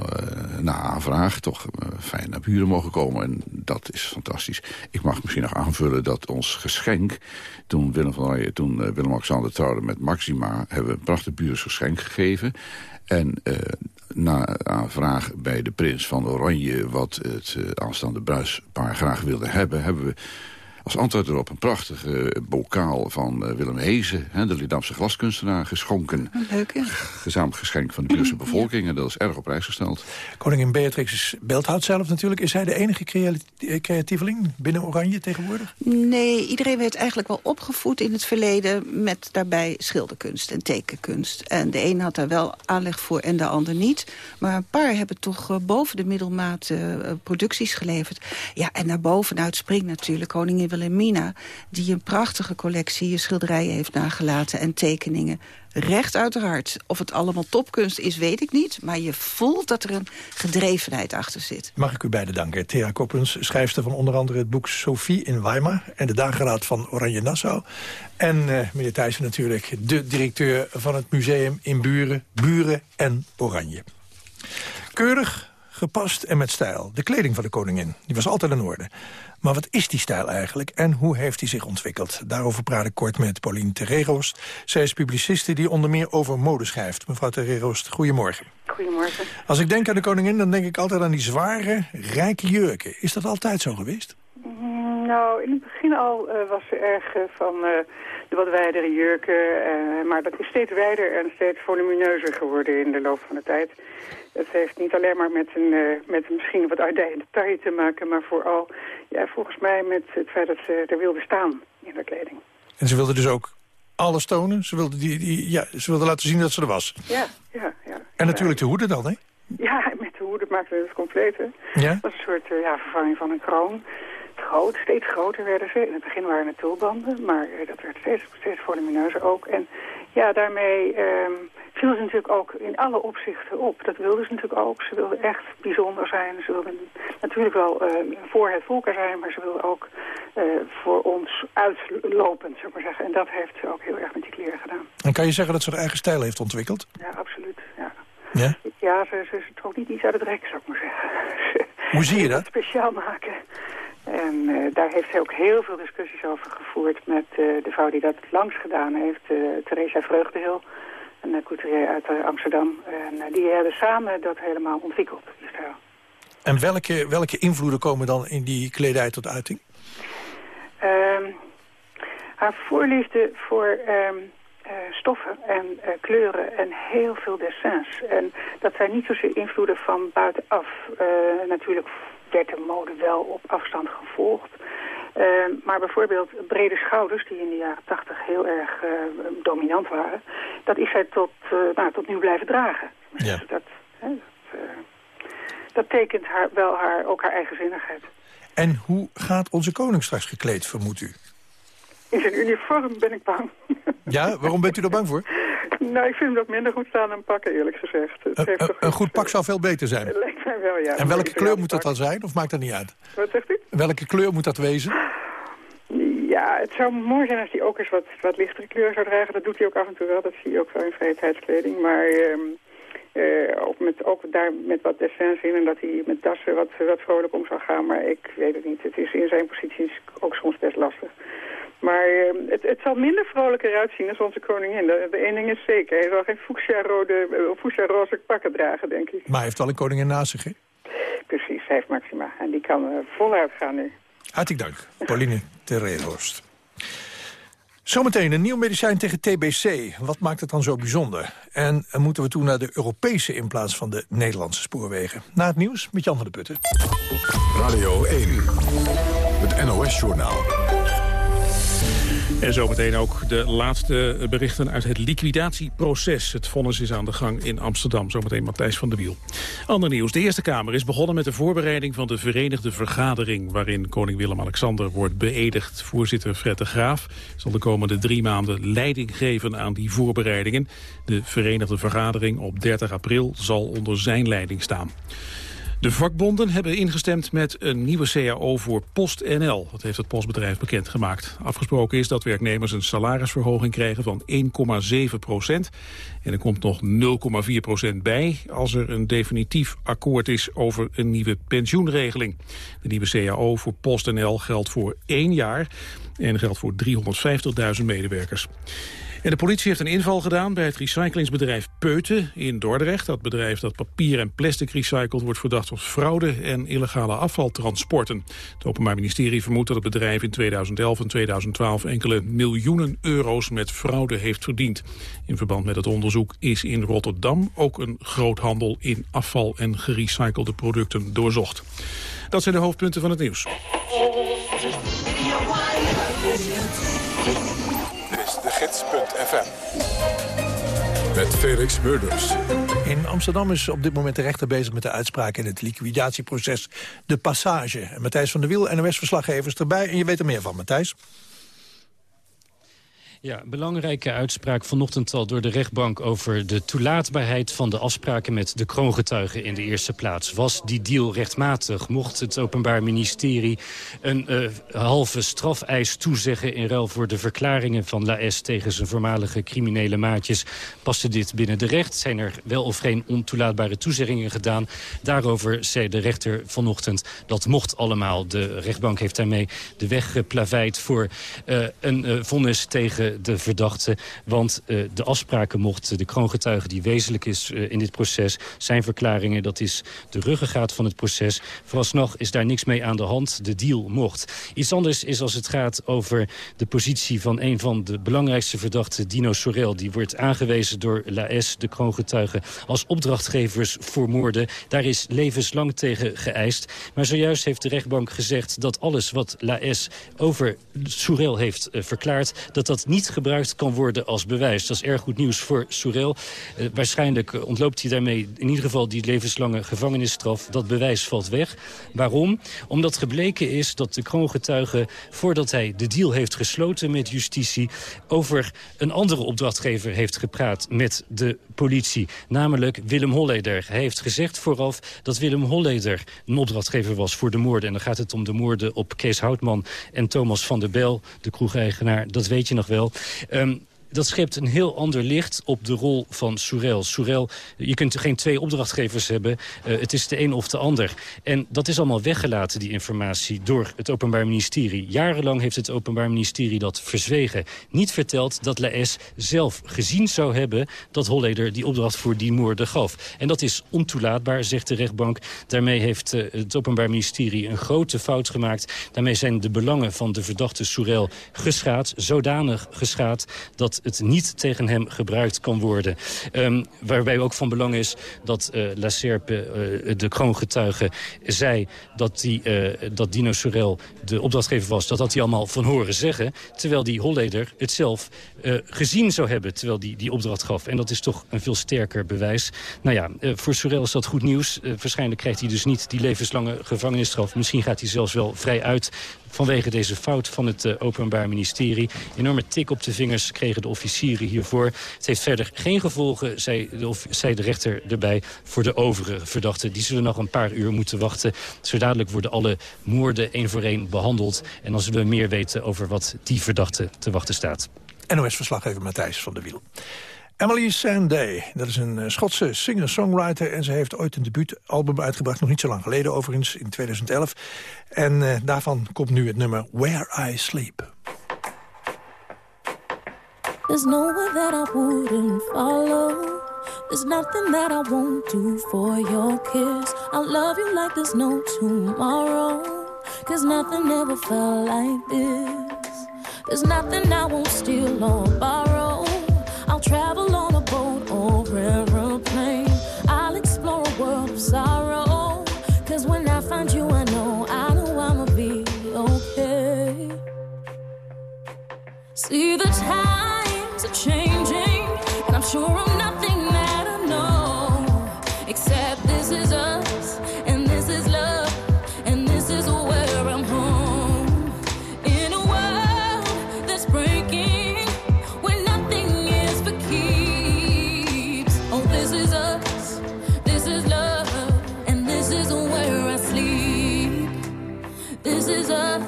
na aanvraag toch fijn naar buren mogen komen. En dat is fantastisch. Ik mag misschien nog aanvullen dat ons geschenk... toen Willem, Willem-Alexander trouwde met Maxima... hebben we een prachtig Burens geschenk gegeven... En uh, na aanvraag bij de prins van Oranje... wat het uh, aanstaande bruispaar graag wilde hebben... hebben we als antwoord erop een prachtige bokaal van uh, Willem Hezen... Hè, de Lidamse glaskunstenaar, geschonken. Leuk, ja. Gezamenlijk geschenk van de Buurse bevolking. En dat is erg op prijs gesteld. Koningin Beatrix Beeldhout zelf natuurlijk. Is hij de enige creatieveling binnen Oranje tegenwoordig? Nee, iedereen werd eigenlijk wel opgevoed in het verleden... met daarbij schilderkunst en tekenkunst. En de een had daar wel aanleg voor en de ander niet. Maar een paar hebben toch uh, boven de middelmaat producties geleverd. Ja, en daarbovenuit springt natuurlijk koningin Wilhelmina... die een prachtige collectie schilderijen heeft nagelaten en tekeningen. Recht uit haar hart. Of het allemaal topkunst is, weet ik niet. Maar je voelt dat er een gedrevenheid achter zit. Mag ik u beiden danken. Thea Koppens, schrijfster van onder andere het boek Sophie in Weimar... en de dageraad van Oranje Nassau. En uh, meneer Thijssen natuurlijk, de directeur van het museum in Buren. Buren en Oranje. Keurig, gepast en met stijl. De kleding van de koningin, die was altijd in orde. Maar wat is die stijl eigenlijk en hoe heeft die zich ontwikkeld? Daarover praat ik kort met Pauline Terreros. Zij is publiciste die onder meer over mode schrijft. Mevrouw Terreros, goedemorgen. Goedemorgen. Als ik denk aan de koningin, dan denk ik altijd aan die zware, rijke jurken. Is dat altijd zo geweest? Mm, nou, in het begin al uh, was ze erg uh, van uh, de wat wijdere jurken. maar dat is steeds wijder en steeds volumineuzer geworden in de loop van de tijd. Het heeft niet alleen maar met een, uh, met misschien wat uitdijende taille te maken... maar vooral ja, volgens mij met het feit dat ze er wilde staan in de kleding. En ze wilde dus ook alles tonen? Ze wilde, die, die, ja, ze wilde laten zien dat ze er was? Ja, ja. ja. En natuurlijk de hoeden dan, hè? Ja, met de hoeden maakte het compleet, hè? Ja? Dat was een soort uh, ja, vervanging van een kroon. Groot, steeds groter werden ze. In het begin waren het tulbanden, maar uh, dat werd steeds, steeds volumineuzer ook. En ja, daarmee... Um, viel ze natuurlijk ook in alle opzichten op. Dat wilden ze natuurlijk ook. Ze wilden echt bijzonder zijn. Ze wilden natuurlijk wel uh, voor het volk er zijn, maar ze wilden ook uh, voor ons uitlopend, zou ik maar zeggen. En dat heeft ze ook heel erg met die kleren gedaan. En kan je zeggen dat ze haar eigen stijl heeft ontwikkeld? Ja, absoluut. Ja, ja? ja ze, ze, ze trok niet iets uit het rek, zou ik maar zeggen. Hoe zie je dat? Speciaal maken. En uh, daar heeft zij ook heel veel discussies over gevoerd met uh, de vrouw die dat langs gedaan heeft, uh, Theresa Vreugdehil een couturier uit Amsterdam. En die hebben samen dat helemaal ontwikkeld, die stijl. En welke, welke invloeden komen dan in die kledij tot uiting? Um, haar voorliefde voor um, uh, stoffen en kleuren en heel veel dessins. En dat zijn niet zozeer invloeden van buitenaf. natuurlijk werd de mode wel op afstand gevolgd. Uh, maar bijvoorbeeld brede schouders, die in de jaren tachtig heel erg uh, dominant waren... dat is zij tot, uh, nou, tot nu blijven dragen. Ja. Dus dat, hè, dat, dat, tekent haar, wel haar, ook haar eigenzinnigheid. En hoe gaat onze koning straks gekleed, vermoedt u? In zijn uniform ben ik bang. Ja, waarom bent u er bang voor? Nou, ik vind hem dat minder goed staan dan pakken, eerlijk gezegd. Het Een- goed pak zou veel beter zijn. Lijkt mij wel, ja. En welke kleur moet dat dan zijn? Of maakt dat niet uit? Wat zegt u? Welke kleur moet dat wezen? Ja, het zou mooi zijn als hij ook eens wat, wat lichtere kleur zou dragen. Dat doet hij ook af en toe wel. Dat zie je ook wel in vrije tijdskleding. Maar ehm, eh, ook, met, ook daar met wat dessins in. En dat hij met dassen wat, wat vrolijk om zou gaan. Maar ik weet het niet. Het is in zijn positie ook soms best lastig. Maar ehm, het, het zal minder vrolijk eruit zien als onze koningin. De, de één ding is zeker. Hij zal geen fuchsia-rode, eh, fuchsia-roze pakken dragen, denk ik. Maar hij heeft wel een koningin naast zich, hè? Precies, hij heeft Maxima. En die kan eh, voluit gaan nu. Hartelijk dank, Pauline Terreehorst. Zometeen een nieuw medicijn tegen TBC. Wat maakt het dan zo bijzonder? En eh, moeten we toe naar de Europese in plaats van de Nederlandse spoorwegen? Na het nieuws met Jan van der Putten. Radio 1, het NOS-journaal. En zometeen ook de laatste berichten uit het liquidatieproces. Het vonnis is aan de gang in Amsterdam. Zometeen Matthijs van der Wiel. Ander nieuws. De Eerste Kamer is begonnen met de voorbereiding van de Verenigde Vergadering... waarin koning Willem-Alexander wordt beëdigd. Voorzitter Fred de Graaf zal de komende drie maanden leiding geven aan die voorbereidingen. De Verenigde Vergadering op 30 april zal onder zijn leiding staan. De vakbonden hebben ingestemd met een nieuwe CAO voor PostNL. Dat heeft het postbedrijf bekendgemaakt. Afgesproken is dat werknemers een salarisverhoging krijgen van 1,7 procent. En er komt nog 0,4 procent bij als er een definitief akkoord is over een nieuwe pensioenregeling. De nieuwe CAO voor PostNL geldt voor één jaar en geldt voor 350.000 medewerkers. En de politie heeft een inval gedaan bij het recyclingsbedrijf Peuten in Dordrecht. Dat bedrijf dat papier en plastic recycelt wordt verdacht van fraude en illegale afvaltransporten. Het Openbaar Ministerie vermoedt dat het bedrijf in 2011 en 2012 enkele miljoenen euro's met fraude heeft verdiend. In verband met het onderzoek is in Rotterdam ook een groothandel in afval en gerecyclede producten doorzocht. Dat zijn de hoofdpunten van het nieuws. gids.fm. Met Felix Murders. In Amsterdam is op dit moment de rechter bezig met de uitspraak in het liquidatieproces De Passage. En Matthijs van der Wiel, NOS-verslaggevers erbij. En je weet er meer van, Matthijs. Ja, belangrijke uitspraak vanochtend al door de rechtbank over de toelaatbaarheid van de afspraken met de kroongetuigen in de eerste plaats. Was die deal rechtmatig? Mocht het Openbaar Ministerie een uh, halve strafeis toezeggen in ruil voor de verklaringen van Laes tegen zijn voormalige criminele maatjes? Paste dit binnen de recht? Zijn er wel of geen ontoelaatbare toezeggingen gedaan? Daarover zei de rechter vanochtend dat mocht allemaal. De rechtbank heeft daarmee de weg geplaveid voor uh, een uh, vonnis tegen de verdachte. Want uh, de afspraken mocht de kroongetuige die wezenlijk is uh, in dit proces... zijn verklaringen, dat is de ruggengraat van het proces. Vooralsnog is daar niks mee aan de hand. De deal mocht. Iets anders is als het gaat over de positie van een van de belangrijkste verdachten... Dino Sorel, die wordt aangewezen door Laes, de kroongetuige... als opdrachtgevers voor moorden. Daar is levenslang tegen geëist. Maar zojuist heeft de rechtbank gezegd dat alles wat Laes over Sorel heeft uh, verklaard... dat dat niet gebruikt kan worden als bewijs. Dat is erg goed nieuws voor Sorel. Uh, waarschijnlijk ontloopt hij daarmee in ieder geval die levenslange gevangenisstraf. Dat bewijs valt weg. Waarom? Omdat gebleken is dat de kroongetuige... voordat hij de deal heeft gesloten met justitie... over een andere opdrachtgever heeft gepraat met de politie. Namelijk Willem Holleder. Hij heeft gezegd vooraf dat Willem Holleder een opdrachtgever was voor de moorden. En dan gaat het om de moorden op Kees Houtman en Thomas van der Bel, de kroegeigenaar. Dat weet je nog wel. Um, dat schept een heel ander licht op de rol van Soerel. Soerel, je kunt geen twee opdrachtgevers hebben. Uh, het is de een of de ander. En dat is allemaal weggelaten, die informatie, door het Openbaar Ministerie. Jarenlang heeft het Openbaar Ministerie dat verzwegen. Niet verteld dat Laes zelf gezien zou hebben... dat Holleder die opdracht voor die moorden gaf. En dat is ontoelaatbaar, zegt de rechtbank. Daarmee heeft uh, het Openbaar Ministerie een grote fout gemaakt. Daarmee zijn de belangen van de verdachte Soerel geschaad. Zodanig geschaad dat het niet tegen hem gebruikt kan worden. Um, waarbij ook van belang is dat uh, La Serpe, uh, de kroongetuige, zei dat, die, uh, dat Dino Sorel de opdrachtgever was. Dat had hij allemaal van horen zeggen. Terwijl die Holleder het zelf gezien zou hebben terwijl die die opdracht gaf. En dat is toch een veel sterker bewijs. Nou ja, voor Sorel is dat goed nieuws. waarschijnlijk krijgt hij dus niet die levenslange gevangenisstraf. Misschien gaat hij zelfs wel vrij uit vanwege deze fout van het uh, Openbaar Ministerie. Enorme tik op de vingers kregen de officieren hiervoor. Het heeft verder geen gevolgen, zei de, zei de rechter erbij... voor de overige verdachten. Die zullen nog een paar uur moeten wachten. Zo dadelijk worden alle moorden één voor één behandeld. En dan zullen we meer weten over wat die verdachte te wachten staat. NOS-verslaggever Matthijs van der Wiel. Emily Sandé, dat is een eh, Schotse singer-songwriter... en ze heeft ooit een debuutalbum uitgebracht, nog niet zo lang geleden overigens, in 2011. En uh, daarvan komt nu het nummer Where I Sleep. There's nowhere that I wouldn't follow. There's nothing that I won't do for your kiss. I love you like there's no tomorrow. Cause nothing ever felt like this. There's nothing I won't steal or borrow I'll travel on a boat or aeroplane. I'll explore a world of sorrow. Cause when I find you, I know, I know I'ma be okay. See, the times are changing, and I'm sure I'm nothing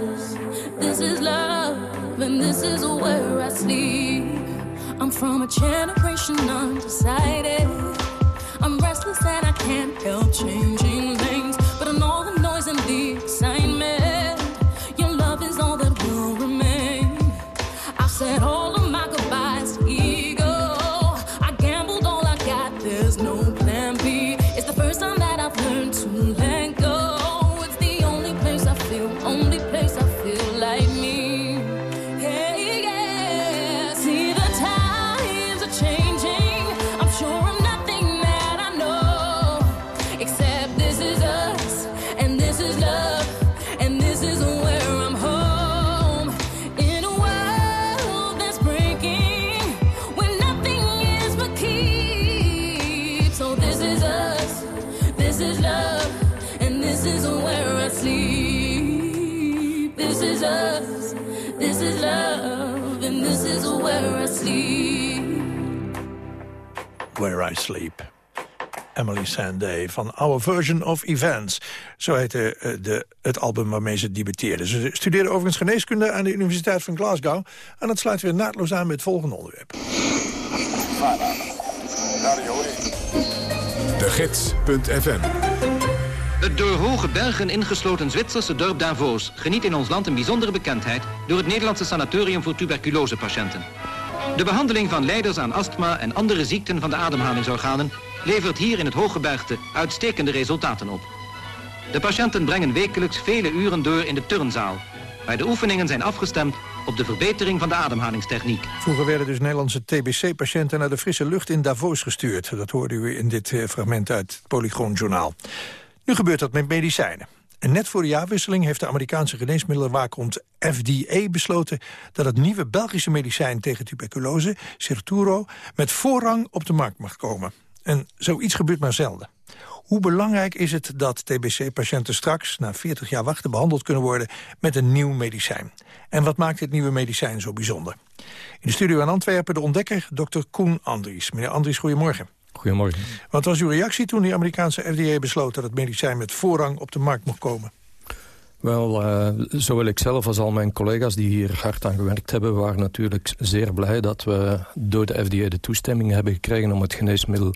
us, this is love, and this is where I sleep. I'm from a generation undecided. I'm restless and I can't help changing lanes. But in all the noise and the excitement, I Sleep. Emily Sandé van Our Version of Events. Zo heette eh, de, het album waarmee ze debuteerde. Ze studeerde overigens geneeskunde aan de Universiteit van Glasgow. En dat sluit weer naadloos aan met het volgende onderwerp. De Gids.fm Het door hoge bergen ingesloten Zwitserse dorp Davos geniet in ons land een bijzondere bekendheid door het Nederlandse sanatorium voor tuberculosepatiënten. De behandeling van leiders aan astma en andere ziekten van de ademhalingsorganen levert hier in het hooggebergte uitstekende resultaten op. De patiënten brengen wekelijks vele uren door in de turnzaal, waar de oefeningen zijn afgestemd op de verbetering van de ademhalingstechniek. Vroeger werden dus Nederlandse TBC-patiënten naar de frisse lucht in Davos gestuurd. Dat hoorde u in dit eh, fragment uit het Polygoon Journaal. Nu gebeurt dat met medicijnen. En net voor de jaarwisseling heeft de Amerikaanse geneesmiddelenwaakhond FDA besloten dat het nieuwe Belgische medicijn tegen tuberculose, Certuro, met voorrang op de markt mag komen. En zoiets gebeurt maar zelden. Hoe belangrijk is het dat TBC-patiënten straks, na 40 jaar wachten, behandeld kunnen worden met een nieuw medicijn? En wat maakt dit nieuwe medicijn zo bijzonder? In de studio in Antwerpen de ontdekker, Dr. Koen Andries. Meneer Andries, goedemorgen. Goedemorgen. Wat was uw reactie toen de Amerikaanse FDA besloot dat het medicijn met voorrang op de markt mocht komen? Wel, uh, zowel ik zelf als al mijn collega's die hier hard aan gewerkt hebben... waren natuurlijk zeer blij dat we door de FDA de toestemming hebben gekregen... om het geneesmiddel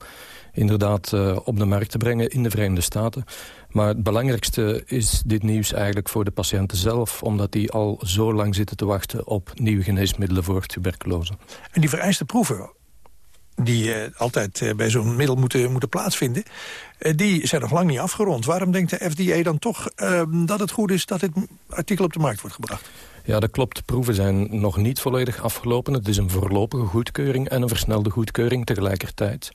inderdaad uh, op de markt te brengen in de Verenigde Staten. Maar het belangrijkste is dit nieuws eigenlijk voor de patiënten zelf... omdat die al zo lang zitten te wachten op nieuwe geneesmiddelen voor tuberculose. En die vereiste proeven, die uh, altijd uh, bij zo'n middel moeten, moeten plaatsvinden... Uh, die zijn nog lang niet afgerond. Waarom denkt de FDA dan toch ehm, dat het goed is... dat dit artikel op de markt wordt gebracht? Ja, dat klopt. Proeven zijn nog niet volledig afgelopen. Het is een voorlopige goedkeuring en een versnelde goedkeuring tegelijkertijd.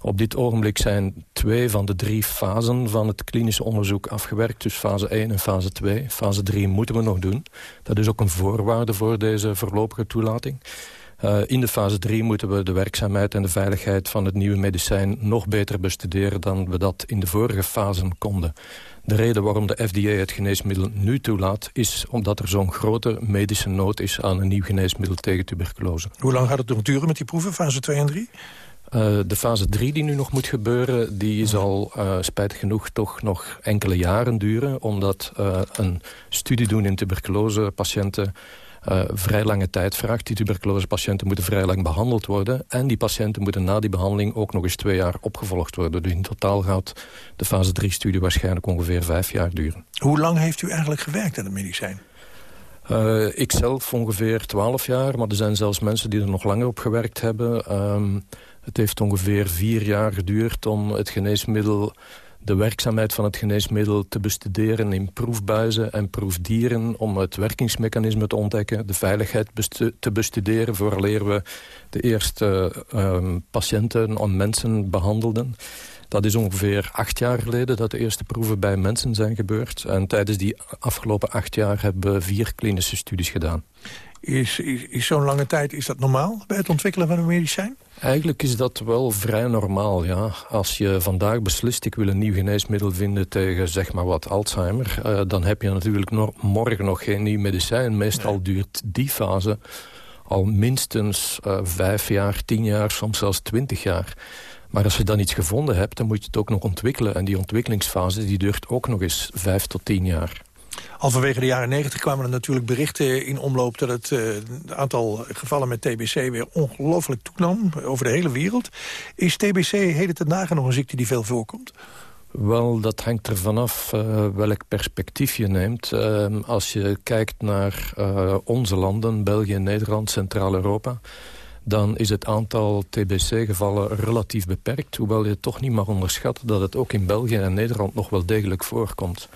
Op dit ogenblik zijn twee van de drie fasen van het klinische onderzoek afgewerkt. Dus fase 1 en fase 2. Fase 3 moeten we nog doen. Dat is ook een voorwaarde voor deze voorlopige toelating. Uh, in de fase 3 moeten we de werkzaamheid en de veiligheid van het nieuwe medicijn nog beter bestuderen dan we dat in de vorige fase konden. De reden waarom de FDA het geneesmiddel nu toelaat... is omdat er zo'n grote medische nood is aan een nieuw geneesmiddel tegen tuberculose. Hoe lang gaat het nog duren met die proeven, fase 2 en 3? Uh, de fase 3 die nu nog moet gebeuren... die zal uh, spijtig genoeg toch nog enkele jaren duren... omdat uh, een studie doen in tuberculosepatiënten... Uh, vrij lange tijd vraagt. Die tuberculosepatiënten moeten vrij lang behandeld worden. En die patiënten moeten na die behandeling ook nog eens twee jaar opgevolgd worden. Dus in totaal gaat de fase 3-studie waarschijnlijk ongeveer vijf jaar duren. Hoe lang heeft u eigenlijk gewerkt aan het medicijn? Uh, ik zelf ongeveer twaalf jaar, maar er zijn zelfs mensen die er nog langer op gewerkt hebben. Um, het heeft ongeveer vier jaar geduurd om het geneesmiddel de werkzaamheid van het geneesmiddel te bestuderen in proefbuizen en proefdieren... om het werkingsmechanisme te ontdekken, de veiligheid te bestuderen... vooraleer we de eerste uh, patiënten en mensen behandelden. Dat is ongeveer acht jaar geleden dat de eerste proeven bij mensen zijn gebeurd. En tijdens die afgelopen acht jaar hebben we vier klinische studies gedaan. Is, is, is zo'n lange tijd is dat normaal bij het ontwikkelen van een medicijn? Eigenlijk is dat wel vrij normaal, ja. Als je vandaag beslist, ik wil een nieuw geneesmiddel vinden tegen, zeg maar wat, Alzheimer... Uh, dan heb je natuurlijk no morgen nog geen nieuw medicijn. Meestal nee. duurt die fase al minstens uh, vijf jaar, tien jaar, soms zelfs twintig jaar. Maar als je dan iets gevonden hebt, dan moet je het ook nog ontwikkelen. En die ontwikkelingsfase die duurt ook nog eens vijf tot tien jaar. Halverwege de jaren 90 kwamen er natuurlijk berichten in omloop... dat het, uh, aantal gevallen met TBC weer ongelooflijk toenam over de hele wereld. Is TBC heden ten dagen nog een ziekte die veel voorkomt? Wel, dat hangt er vanaf uh, welk perspectief je neemt. Uh, als je kijkt naar onze landen, België, Nederland, Centraal-Europa... dan is het aantal TBC-gevallen relatief beperkt. Hoewel je toch niet mag onderschatten dat het ook in België en Nederland nog wel degelijk voorkomt.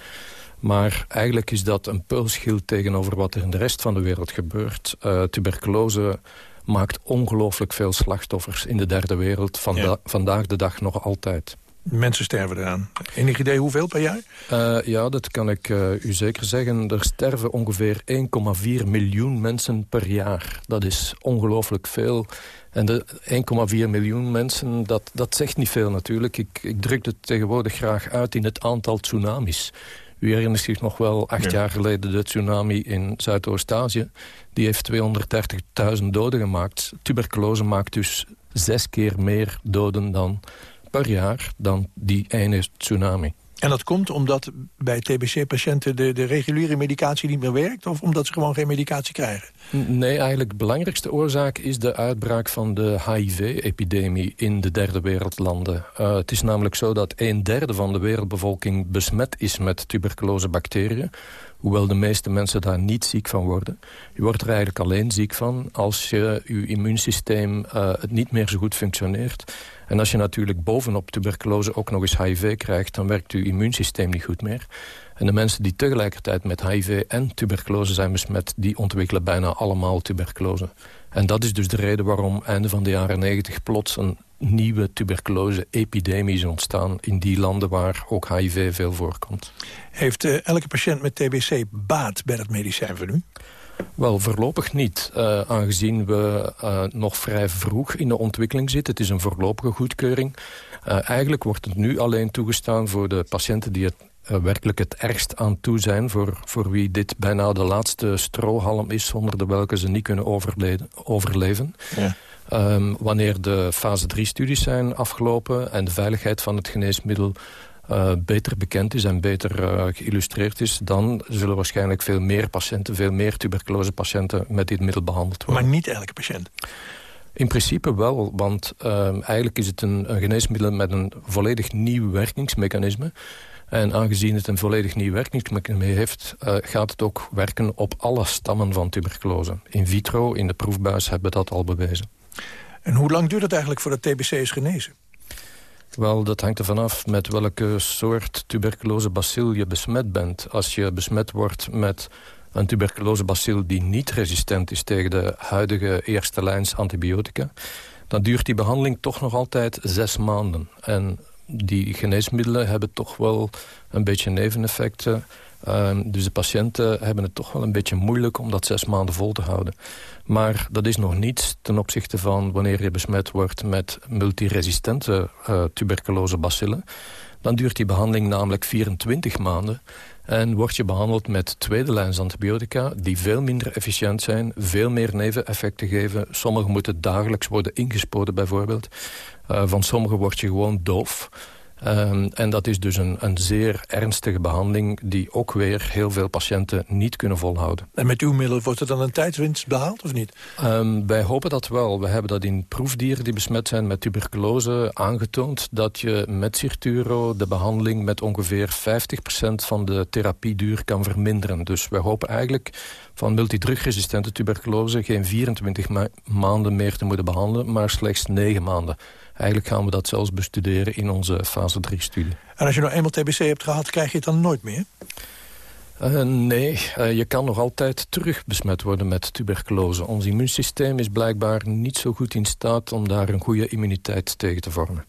Maar eigenlijk is dat een pulsschil tegenover wat er in de rest van de wereld gebeurt. Uh, tuberculose maakt ongelooflijk veel slachtoffers in de derde wereld. Vanda ja. Vandaag de dag nog altijd. Mensen sterven eraan. Enig idee hoeveel per jaar? Uh, ja, dat kan ik uh, u zeker zeggen. Er sterven ongeveer 1,4 miljoen mensen per jaar. Dat is ongelooflijk veel. En de 1,4 miljoen mensen, dat, dat zegt niet veel natuurlijk. Ik, ik druk het tegenwoordig graag uit in het aantal tsunamis. U herinnert zich nog wel acht ja. jaar geleden de tsunami in Zuidoost-Azië. Die heeft 230.000 doden gemaakt. Tuberculose maakt dus zes keer meer doden dan per jaar dan die ene tsunami. En dat komt omdat bij TBC-patiënten de, de reguliere medicatie niet meer werkt... of omdat ze gewoon geen medicatie krijgen? Nee, eigenlijk de belangrijkste oorzaak is de uitbraak van de HIV-epidemie in de derde wereldlanden. Uh, het is namelijk zo dat een derde van de wereldbevolking besmet is met tuberculosebacteriën. Hoewel de meeste mensen daar niet ziek van worden. Je wordt er eigenlijk alleen ziek van als je, je immuunsysteem uh, het niet meer zo goed functioneert. En als je natuurlijk bovenop tuberculose ook nog eens HIV krijgt... dan werkt je immuunsysteem niet goed meer. En de mensen die tegelijkertijd met HIV en tuberculose zijn besmet... die ontwikkelen bijna allemaal tuberculose. En dat is dus de reden waarom einde van de jaren 90 plots... een nieuwe tuberculose-epidemie is ontstaan... in die landen waar ook HIV veel voorkomt. Heeft uh, elke patiënt met TBC baat bij dat medicijn van u? Wel, voorlopig niet. Uh, aangezien we uh, nog vrij vroeg in de ontwikkeling zitten. Het is een voorlopige goedkeuring. Eigenlijk wordt het nu alleen toegestaan voor de patiënten die het werkelijk het ergst aan toe zijn... Voor, voor wie dit bijna de laatste strohalm is... zonder de welke ze niet kunnen overleven. Ja. Um, wanneer de fase 3-studies zijn afgelopen... en de veiligheid van het geneesmiddel uh, beter bekend is en beter uh, geïllustreerd is... dan zullen waarschijnlijk veel meer patiënten, veel meer tuberculosepatiënten... met dit middel behandeld worden. Maar niet elke patiënt? In principe wel, want uh, eigenlijk is het een, een geneesmiddel met een volledig nieuw werkingsmechanisme. En aangezien het een volledig nieuw werkingsmechanisme heeft... Uh, gaat het ook werken op alle stammen van tuberculose. In vitro, in de proefbuis, hebben we dat al bewezen. En hoe lang duurt het eigenlijk voordat TBC is genezen? Wel, dat hangt er vanaf met welke soort tuberculosebacil je besmet bent. Als je besmet wordt met een tuberculosebacil die niet resistent is tegen de huidige eerste lijns antibiotica, dan duurt die behandeling toch nog altijd zes maanden. En die geneesmiddelen hebben toch wel een beetje neveneffecten. Uh, dus de patiënten hebben het toch wel een beetje moeilijk om dat zes maanden vol te houden. Maar dat is nog niets ten opzichte van wanneer je besmet wordt met multiresistente uh, tuberculosebacillen. Dan duurt die behandeling namelijk 24 maanden. En word je behandeld met tweede lijns antibiotica... die veel minder efficiënt zijn, veel meer neveneffecten geven. Sommige moeten dagelijks worden ingespoten bijvoorbeeld. Uh, van sommige word je gewoon doof... Um, en dat is dus een, een zeer ernstige behandeling... die ook weer heel veel patiënten niet kunnen volhouden. En met uw middel wordt er dan een tijdswinst behaald of niet? Um, wij hopen dat wel. We hebben dat in proefdieren die besmet zijn met tuberculose aangetoond... dat je met Cirturo de behandeling met ongeveer 50% van de therapieduur kan verminderen. Dus wij hopen eigenlijk van multidrugresistente tuberculose... geen 24 ma maanden meer te moeten behandelen, maar slechts 9 maanden. Eigenlijk gaan we dat zelfs bestuderen in onze fase 3-studie. En als je nou eenmaal TBC hebt gehad, krijg je het dan nooit meer? Uh, nee, uh, je kan nog altijd terug besmet worden met tuberculose. Ons immuunsysteem is blijkbaar niet zo goed in staat... om daar een goede immuniteit tegen te vormen.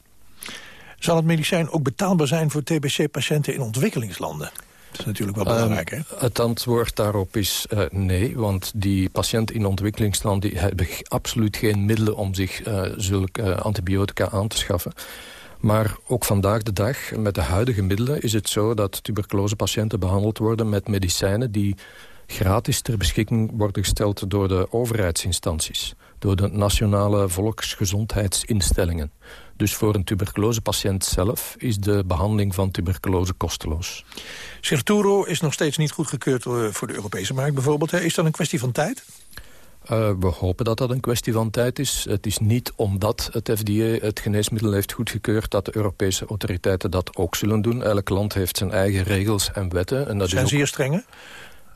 Zal het medicijn ook betaalbaar zijn voor TBC-patiënten in ontwikkelingslanden? Dat is natuurlijk wel belangrijk, hè? Het antwoord daarop is uh, nee, want die patiënten in ontwikkelingsland... die hebben absoluut geen middelen om zich uh, zulke uh, antibiotica aan te schaffen. Maar ook vandaag de dag, met de huidige middelen... is het zo dat tuberculosepatiënten behandeld worden met medicijnen... die gratis ter beschikking worden gesteld door de overheidsinstanties. Door de nationale volksgezondheidsinstellingen. Dus voor een tuberculosepatiënt zelf is de behandeling van tuberculose kosteloos. Certuro is nog steeds niet goedgekeurd eh, voor de Europese markt bijvoorbeeld. Is dat een kwestie van tijd? Uh, we hopen dat dat een kwestie van tijd is. Het is niet omdat het FDA het geneesmiddel heeft goedgekeurd... dat de Europese autoriteiten dat ook zullen doen. Elk land heeft zijn eigen regels en wetten. En dat zijn is ze hier strenge?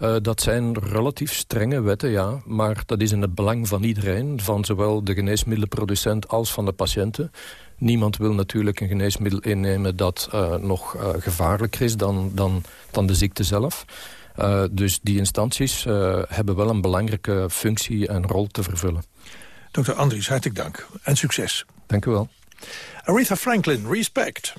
Uh, dat zijn relatief strenge wetten, ja. Maar dat is in het belang van iedereen. Van zowel de geneesmiddelenproducent als van de patiënten. Niemand wil natuurlijk een geneesmiddel innemen dat uh, nog uh, gevaarlijker is dan, dan, dan de ziekte zelf. Uh, dus die instanties hebben wel een belangrijke functie en rol te vervullen. Dr. Andries, hartelijk dank en succes. Dank u wel. Aretha Franklin, Respect.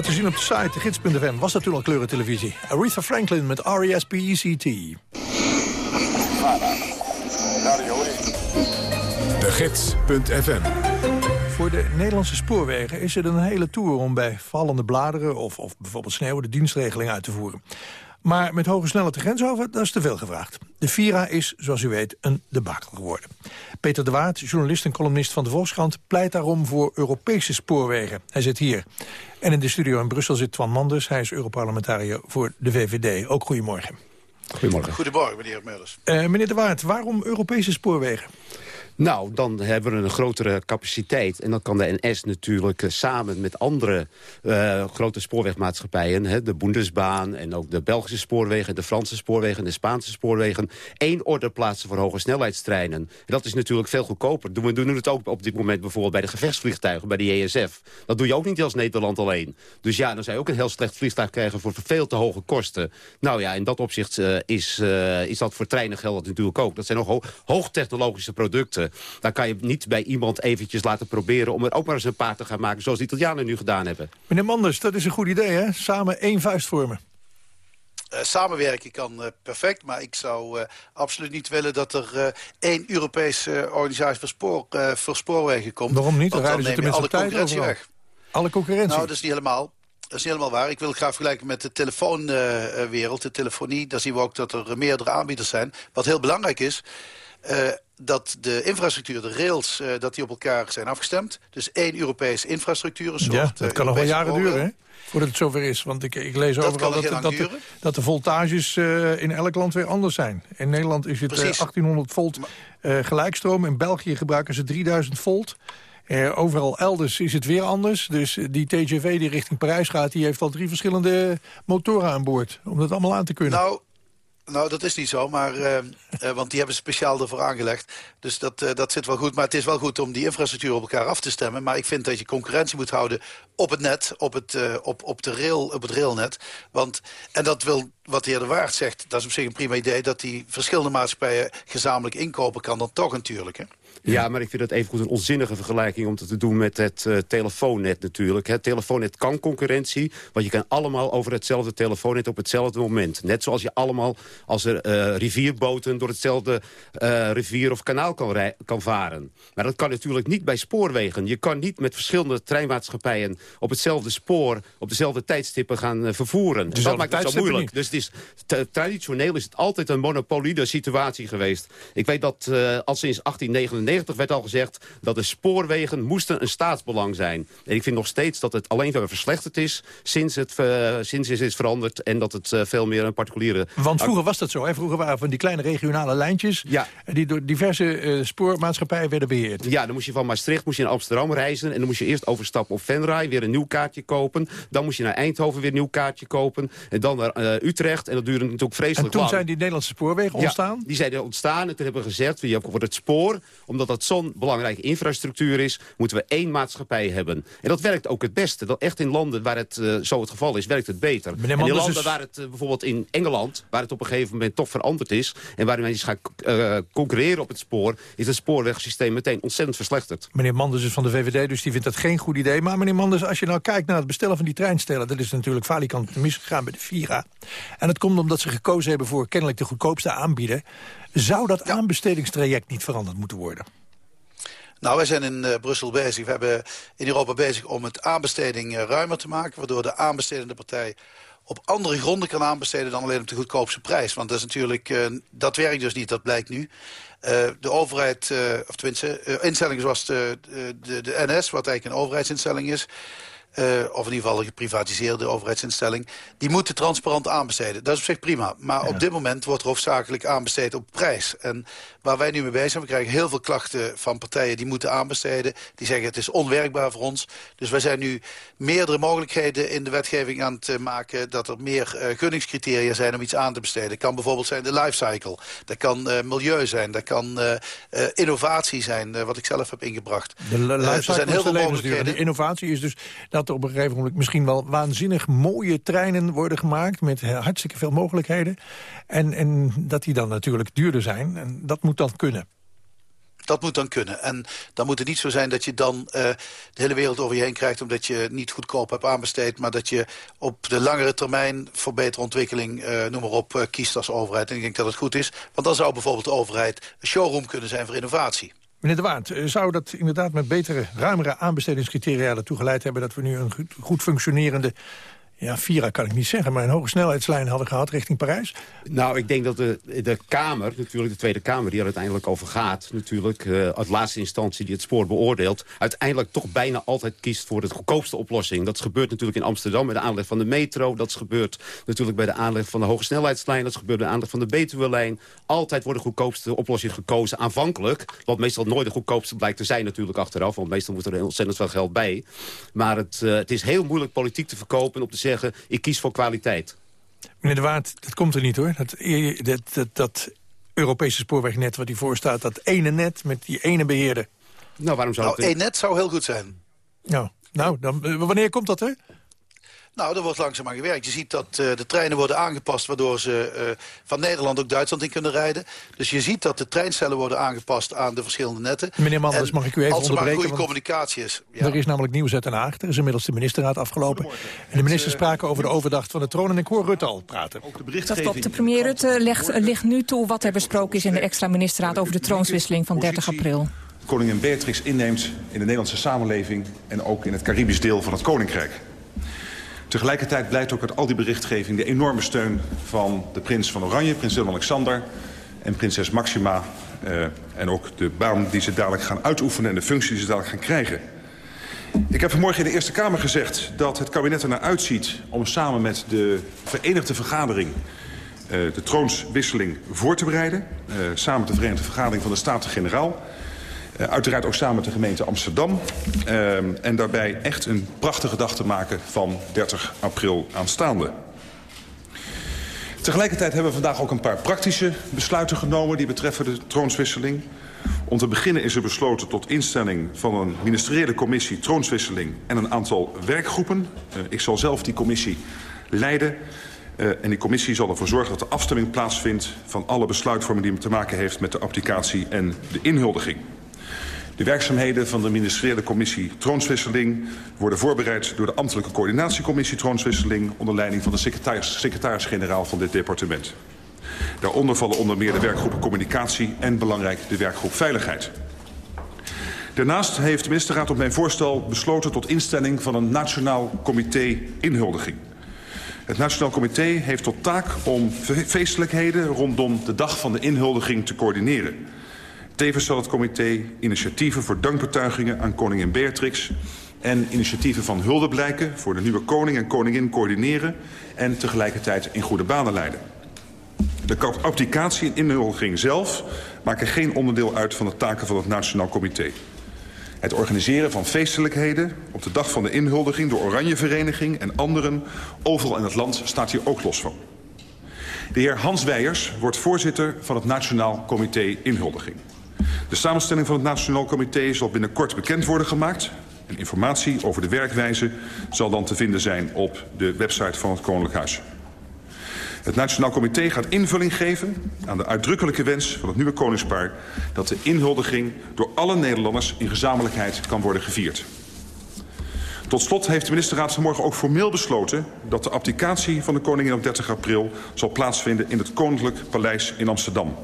Kleur te zien op de site, de gids.fm. Was dat toen al kleurentelevisie? Aretha Franklin met R-E-S-P-E-C-T. De gids.fm. Voor de Nederlandse spoorwegen is het een hele tour om bij vallende bladeren... of, of bijvoorbeeld sneeuw de dienstregeling uit te voeren. Maar met hoge snelheid de grens over, dat is te veel gevraagd. De Vira is, zoals u weet, een debakel geworden. Peter de Waard, journalist en columnist van de Volkskrant... pleit daarom voor Europese spoorwegen. Hij zit hier. En in de studio in Brussel zit Twan Manders. Hij is Europarlementariër voor de VVD. Ook goedemorgen. Goedemorgen. Goedemorgen, meneer Meulers. Uh, meneer de Waard, waarom Europese spoorwegen? Nou, dan hebben we een grotere capaciteit. En dan kan de NS natuurlijk uh, samen met andere uh, grote spoorwegmaatschappijen... Hè, de Bundesbaan en ook de Belgische spoorwegen... de Franse spoorwegen, de Spaanse spoorwegen... één orde plaatsen voor hoge snelheidstreinen. En dat is natuurlijk veel goedkoper. We doen het ook op dit moment bijvoorbeeld bij de gevechtsvliegtuigen... bij de JSF. Dat doe je ook niet als Nederland alleen. Dus ja, dan zou je ook een heel slecht vliegtuig krijgen... voor veel te hoge kosten. Nou ja, in dat opzicht uh, is, is dat voor treinen geldt natuurlijk ook. Dat zijn ho hoogtechnologische producten. Dan kan je niet bij iemand eventjes laten proberen... om er ook maar eens een paar te gaan maken, zoals de Italianen nu gedaan hebben. Meneer Manders, dat is een goed idee, hè? Samen één vuist vormen. Uh, samenwerken kan uh, perfect, maar ik zou uh, absoluut niet willen dat er één Europese organisatie voor, spoor, voor spoorwegen komt. Waarom niet? Dan, dan rijden ze neem je alle concurrentie weg. Alle concurrentie? Nou, dat is niet helemaal. Dat is niet helemaal waar. Ik wil het graag vergelijken met de telefoonwereld, de telefonie. Daar zien we ook dat er meerdere aanbieders zijn. Wat heel belangrijk is, uh, dat de infrastructuur, de rails, uh, dat die op elkaar zijn afgestemd. Dus één Europese infrastructuur. Een soort, ja, dat kan nog wel jaren duren, hè? Voordat het zover is. Want ik, ik lees Dat overal dat, dat, de, dat de voltages uh, in elk land weer anders zijn. In Nederland is het uh, Precies. 1800 volt uh, gelijkstroom. In België gebruiken ze 3000 volt. Overal elders is het weer anders. Dus die TGV die richting Parijs gaat... die heeft al drie verschillende motoren aan boord. Om dat allemaal aan te kunnen. Nou, nou, dat is niet zo, maar, uh, uh, want die hebben speciaal ervoor aangelegd. Dus dat, uh, dat zit wel goed. Maar het is wel goed om die infrastructuur op elkaar af te stemmen. Maar ik vind dat je concurrentie moet houden op het net, op het, op, op de rail, op het railnet. Want, en dat wil wat de heer De Waard zegt, dat is op zich een prima idee... dat die verschillende maatschappijen gezamenlijk inkopen kan dan toch natuurlijk, hè? Ja, maar ik vind het evengoed een onzinnige vergelijking om het te doen met het uh, telefoonnet natuurlijk. Het telefoonnet kan concurrentie, want je kan allemaal over hetzelfde telefoonnet op hetzelfde moment. Net zoals je allemaal als er uh, rivierboten door hetzelfde uh, rivier of kanaal kan, kan, varen. Maar dat kan natuurlijk niet bij spoorwegen. Je kan niet met verschillende treinmaatschappijen op hetzelfde spoor, op dezelfde tijdstippen gaan vervoeren. Dus dat maakt het zo moeilijk. Niet. Dus het is, traditioneel is het altijd een monopoliede situatie geweest. Ik weet dat al sinds 1899 werd al gezegd dat de spoorwegen moesten een staatsbelang zijn. En ik vind nog steeds dat het alleen maar verslechterd is sinds het, uh, sinds het is veranderd en dat het uh, veel meer een particuliere... Want vroeger was dat zo, hè? Vroeger waren van die kleine regionale lijntjes ja. die door diverse uh, spoormaatschappijen werden beheerd. Ja, dan moest je van Maastricht moest je naar Amsterdam reizen en dan moest je eerst overstappen op Venray, weer een nieuw kaartje kopen. Dan moest je naar Eindhoven weer een nieuw kaartje kopen en dan naar Utrecht en dat duurde natuurlijk vreselijk En toen lang. zijn die Nederlandse spoorwegen ontstaan? die zijn er ontstaan en toen hebben we gezegd, we voor het spoor, omdat dat zo'n belangrijke infrastructuur is... moeten we één maatschappij hebben. En dat werkt ook het beste. Dat echt in landen waar het uh, zo het geval is, werkt het beter. En in landen is... waar het uh, bijvoorbeeld in Engeland... waar het op een gegeven moment toch veranderd is... en waar mensen gaan uh, concurreren op het spoor... is het spoorwegsysteem meteen ontzettend verslechterd. Meneer Manders is van de VVD, dus die vindt dat geen goed idee. Maar meneer Manders, als je nou kijkt naar het bestellen van die treinstellen... dat is natuurlijk falikant misgegaan bij de Vira. En dat komt omdat ze gekozen hebben voor kennelijk de goedkoopste aanbieder. Zou dat ja. aanbestedingstraject niet veranderd moeten worden? Nou, wij zijn in uh, Brussel bezig. We hebben in Europa bezig om het aanbesteding uh, ruimer te maken... waardoor de aanbestedende partij op andere gronden kan aanbesteden... dan alleen op de goedkoopste prijs. Want dat is natuurlijk, uh, dat werkt dus niet, dat blijkt nu. de overheid, of tenminste, instellingen zoals de, de, de NS... wat eigenlijk een overheidsinstelling is... Uh, of in ieder geval een geprivatiseerde overheidsinstelling... die moeten transparant aanbesteden. Dat is op zich prima. Maar ja. op dit moment wordt er hoofdzakelijk aanbesteed op prijs. En waar wij nu mee bezig zijn, we krijgen heel veel klachten van partijen... die moeten aanbesteden, die zeggen het is onwerkbaar voor ons. Dus wij zijn nu meerdere mogelijkheden in de wetgeving aan het maken... dat er meer uh, gunningscriteria zijn om iets aan te besteden. Dat kan bijvoorbeeld zijn de lifecycle. Dat kan uh, milieu zijn, dat kan innovatie zijn, wat ik zelf heb ingebracht. De lifecycle zijn heel veel mogelijkheden. De innovatie is dus dat er op een gegeven moment misschien wel waanzinnig mooie treinen worden gemaakt... met hartstikke veel mogelijkheden. En, en dat die dan natuurlijk duurder zijn. En dat moet dan kunnen. Dat moet dan kunnen. En dan moet het niet zo zijn dat je dan uh, de hele wereld over je heen krijgt... omdat je niet goedkoop hebt aanbesteed... maar dat je op de langere termijn voor betere ontwikkeling... Uh, noem maar op, kiest als overheid. En ik denk dat het goed is. Want dan zou bijvoorbeeld de overheid een showroom kunnen zijn voor innovatie. Meneer De Waard, zou dat inderdaad met betere, ruimere aanbestedingscriteria ertoe geleid hebben... dat we nu een goed, goed functionerende ja, Vira kan ik niet zeggen, maar een hoge snelheidslijn hadden gehad richting Parijs? Nou, ik denk dat de, de Kamer, natuurlijk de Tweede Kamer... die er uiteindelijk over gaat, natuurlijk, als laatste instantie die het spoor beoordeelt... uiteindelijk toch bijna altijd kiest voor de goedkoopste oplossing. Dat gebeurt natuurlijk in Amsterdam bij de aanleg van de metro. Dat gebeurt natuurlijk bij de aanleg van de hoge snelheidslijn. Dat gebeurt bij de aanleg van de Betuwe-lijn. Altijd wordt de goedkoopste oplossing gekozen aanvankelijk. Wat meestal nooit de goedkoopste blijkt te zijn natuurlijk achteraf. Want meestal moet er ontzettend veel geld bij. Maar het, uh, het is heel moeilijk politiek te verkopen op de zeggen... ik kies voor kwaliteit. Meneer De Waard, dat komt er niet hoor. Dat, dat, dat, dat Europese spoorwegnet wat hiervoor staat... dat ene net met die ene beheerder. Nou, waarom zou nou, één net zou heel goed zijn. Nou, nou dan, eh, wanneer komt dat, hè? Nou, er wordt langzaam aan gewerkt. Je ziet dat uh, de treinen worden aangepast... waardoor ze uh, van Nederland ook Duitsland in kunnen rijden. Dus je ziet dat de treincellen worden aangepast aan de verschillende netten. Meneer Manders, mag ik u even als er onderbreken? maar goede communicatie is. Ja. Er is namelijk nieuws uit Den Haag. Er is inmiddels de ministerraad afgelopen. En de ministers spraken over de overdracht van de troon. En ik hoor Rutte al praten. Dat klopt. De premier Rutte legt, ligt nu toe wat er besproken is... in de extra ministerraad over de troonswisseling van 30 april. Koningin Beatrix inneemt in de Nederlandse samenleving... en ook in het Caribisch deel van het Koninkrijk. Tegelijkertijd blijkt ook uit al die berichtgeving de enorme steun van de prins van Oranje, prins Willem-Alexander en prinses Maxima. Uh, en ook de baan die ze dadelijk gaan uitoefenen en de functie die ze dadelijk gaan krijgen. Ik heb vanmorgen in de Eerste Kamer gezegd dat het kabinet er naar uitziet om samen met de Verenigde Vergadering uh, de troonswisseling voor te bereiden. Uh, samen met de Verenigde Vergadering van de Staten-Generaal. Uh, uiteraard ook samen met de gemeente Amsterdam. Uh, en daarbij echt een prachtige dag te maken van 30 april aanstaande. Tegelijkertijd hebben we vandaag ook een paar praktische besluiten genomen... die betreffen de troonswisseling. Om te beginnen is er besloten tot instelling van een ministeriële commissie troonswisseling... en een aantal werkgroepen. Uh, ik zal zelf die commissie leiden... Uh, en die commissie zal ervoor zorgen dat de afstemming plaatsvindt... van alle besluitvorming die te maken heeft met de applicatie en de inhuldiging. De werkzaamheden van de ministeriële commissie troonswisseling worden voorbereid door de ambtelijke coördinatiecommissie troonswisseling onder leiding van de secretaris-generaal van dit departement. Daaronder vallen onder meer de werkgroepen communicatie en belangrijk de werkgroep veiligheid. Daarnaast heeft de ministerraad op mijn voorstel besloten tot instelling van een nationaal comité inhuldiging. Het Nationaal Comité heeft tot taak om feestelijkheden rondom de dag van de inhuldiging te coördineren. Tevens zal het comité initiatieven voor dankbetuigingen aan koningin Beatrix... en initiatieven van huldeblijken voor de nieuwe koning en koningin coördineren... en tegelijkertijd in goede banen leiden. De abdicatie en inhuldiging zelf maken geen onderdeel uit van de taken van het Nationaal Comité. Het organiseren van feestelijkheden op de dag van de inhuldiging... door Oranje Vereniging en anderen overal in het land staat hier ook los van. De heer Hans Weijers wordt voorzitter van het Nationaal Comité Inhuldiging. De samenstelling van het Nationaal Comité zal binnenkort bekend worden gemaakt. En informatie over de werkwijze zal dan te vinden zijn op de website van het Koninklijk Huis. Het Nationaal Comité gaat invulling geven aan de uitdrukkelijke wens van het nieuwe koningspaar... dat de inhuldiging door alle Nederlanders in gezamenlijkheid kan worden gevierd. Tot slot heeft de ministerraad vanmorgen ook formeel besloten... dat de abdicatie van de koningin op 30 april zal plaatsvinden in het Koninklijk Paleis in Amsterdam.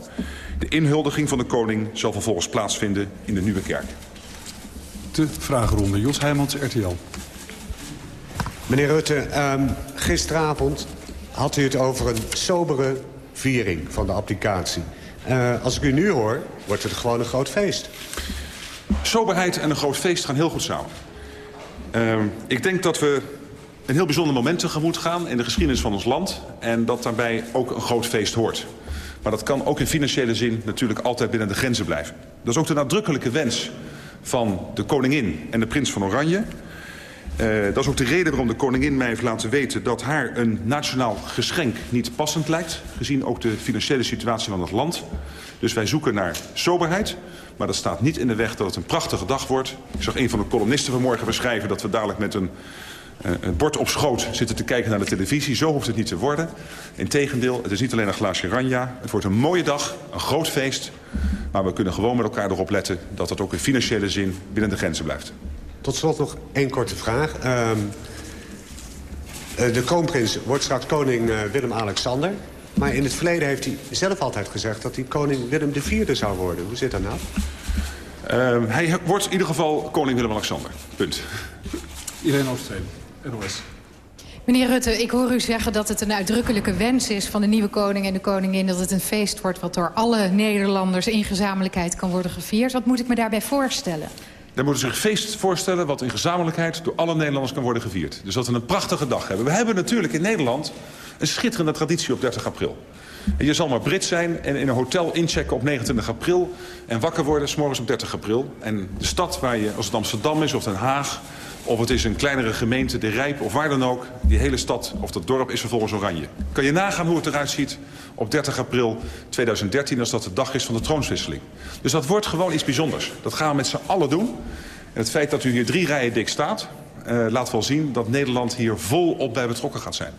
De inhuldiging van de koning zal vervolgens plaatsvinden in de Nieuwe Kerk. De vragenronde. Jos Heijmans, RTL. Meneer Rutte, um, gisteravond had u het over een sobere viering van de applicatie. Uh, als ik u nu hoor, wordt het gewoon een groot feest. Soberheid en een groot feest gaan heel goed samen. Uh, ik denk dat we een heel bijzonder moment tegemoet gaan in de geschiedenis van ons land. En dat daarbij ook een groot feest hoort. Maar dat kan ook in financiële zin natuurlijk altijd binnen de grenzen blijven. Dat is ook de nadrukkelijke wens van de koningin en de prins van Oranje. Uh, dat is ook de reden waarom de koningin mij heeft laten weten... dat haar een nationaal geschenk niet passend lijkt... gezien ook de financiële situatie van het land. Dus wij zoeken naar soberheid. Maar dat staat niet in de weg dat het een prachtige dag wordt. Ik zag een van de columnisten vanmorgen beschrijven... dat we dadelijk met een een bord op schoot zitten te kijken naar de televisie. Zo hoeft het niet te worden. Integendeel, het is niet alleen een glaasje ranja. Het wordt een mooie dag, een groot feest. Maar we kunnen gewoon met elkaar erop letten... dat het ook in financiële zin binnen de grenzen blijft. Tot slot nog één korte vraag. Um, de kroonprins wordt straks koning uh, Willem-Alexander. Maar in het verleden heeft hij zelf altijd gezegd... dat hij koning Willem IV zou worden. Hoe zit dat nou? Uh, hij wordt in ieder geval koning Willem-Alexander. Punt. Irene Oostveen, NOS. Meneer Rutte, ik hoor u zeggen dat het een uitdrukkelijke wens is... van de nieuwe koning en de koningin... dat het een feest wordt wat door alle Nederlanders in gezamenlijkheid kan worden gevierd. Wat moet ik me daarbij voorstellen? Dan moeten ze zich een feest voorstellen wat in gezamenlijkheid door alle Nederlanders kan worden gevierd. Dus dat we een prachtige dag hebben. We hebben natuurlijk in Nederland een schitterende traditie op 30 april. En je zal maar Brit zijn en in een hotel inchecken op 29 april... en wakker worden s morgens op 30 april. En de stad waar je, als het Amsterdam is of Den Haag... of het is een kleinere gemeente, de Rijp of waar dan ook... die hele stad of dat dorp is vervolgens oranje. Kan je nagaan hoe het eruit ziet op 30 april 2013... als dat de dag is van de troonswisseling. Dus dat wordt gewoon iets bijzonders. Dat gaan we met z'n allen doen. En het feit dat u hier drie rijen dik staat... Uh, laat wel zien dat Nederland hier volop bij betrokken gaat zijn.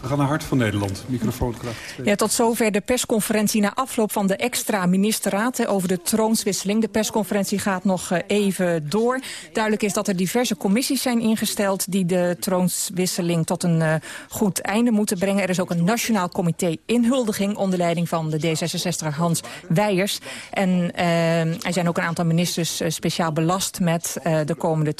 We gaan naar Hart van Nederland. Microfoonkracht. Ja, tot zover de persconferentie na afloop van de extra ministerraad over de troonswisseling. De persconferentie gaat nog even door. Duidelijk is dat er diverse commissies zijn ingesteld die de troonswisseling tot een uh, goed einde moeten brengen. Er is ook een nationaal comité inhuldiging onder leiding van de D66 Hans Weijers. En uh, er zijn ook een aantal ministers speciaal belast met de komende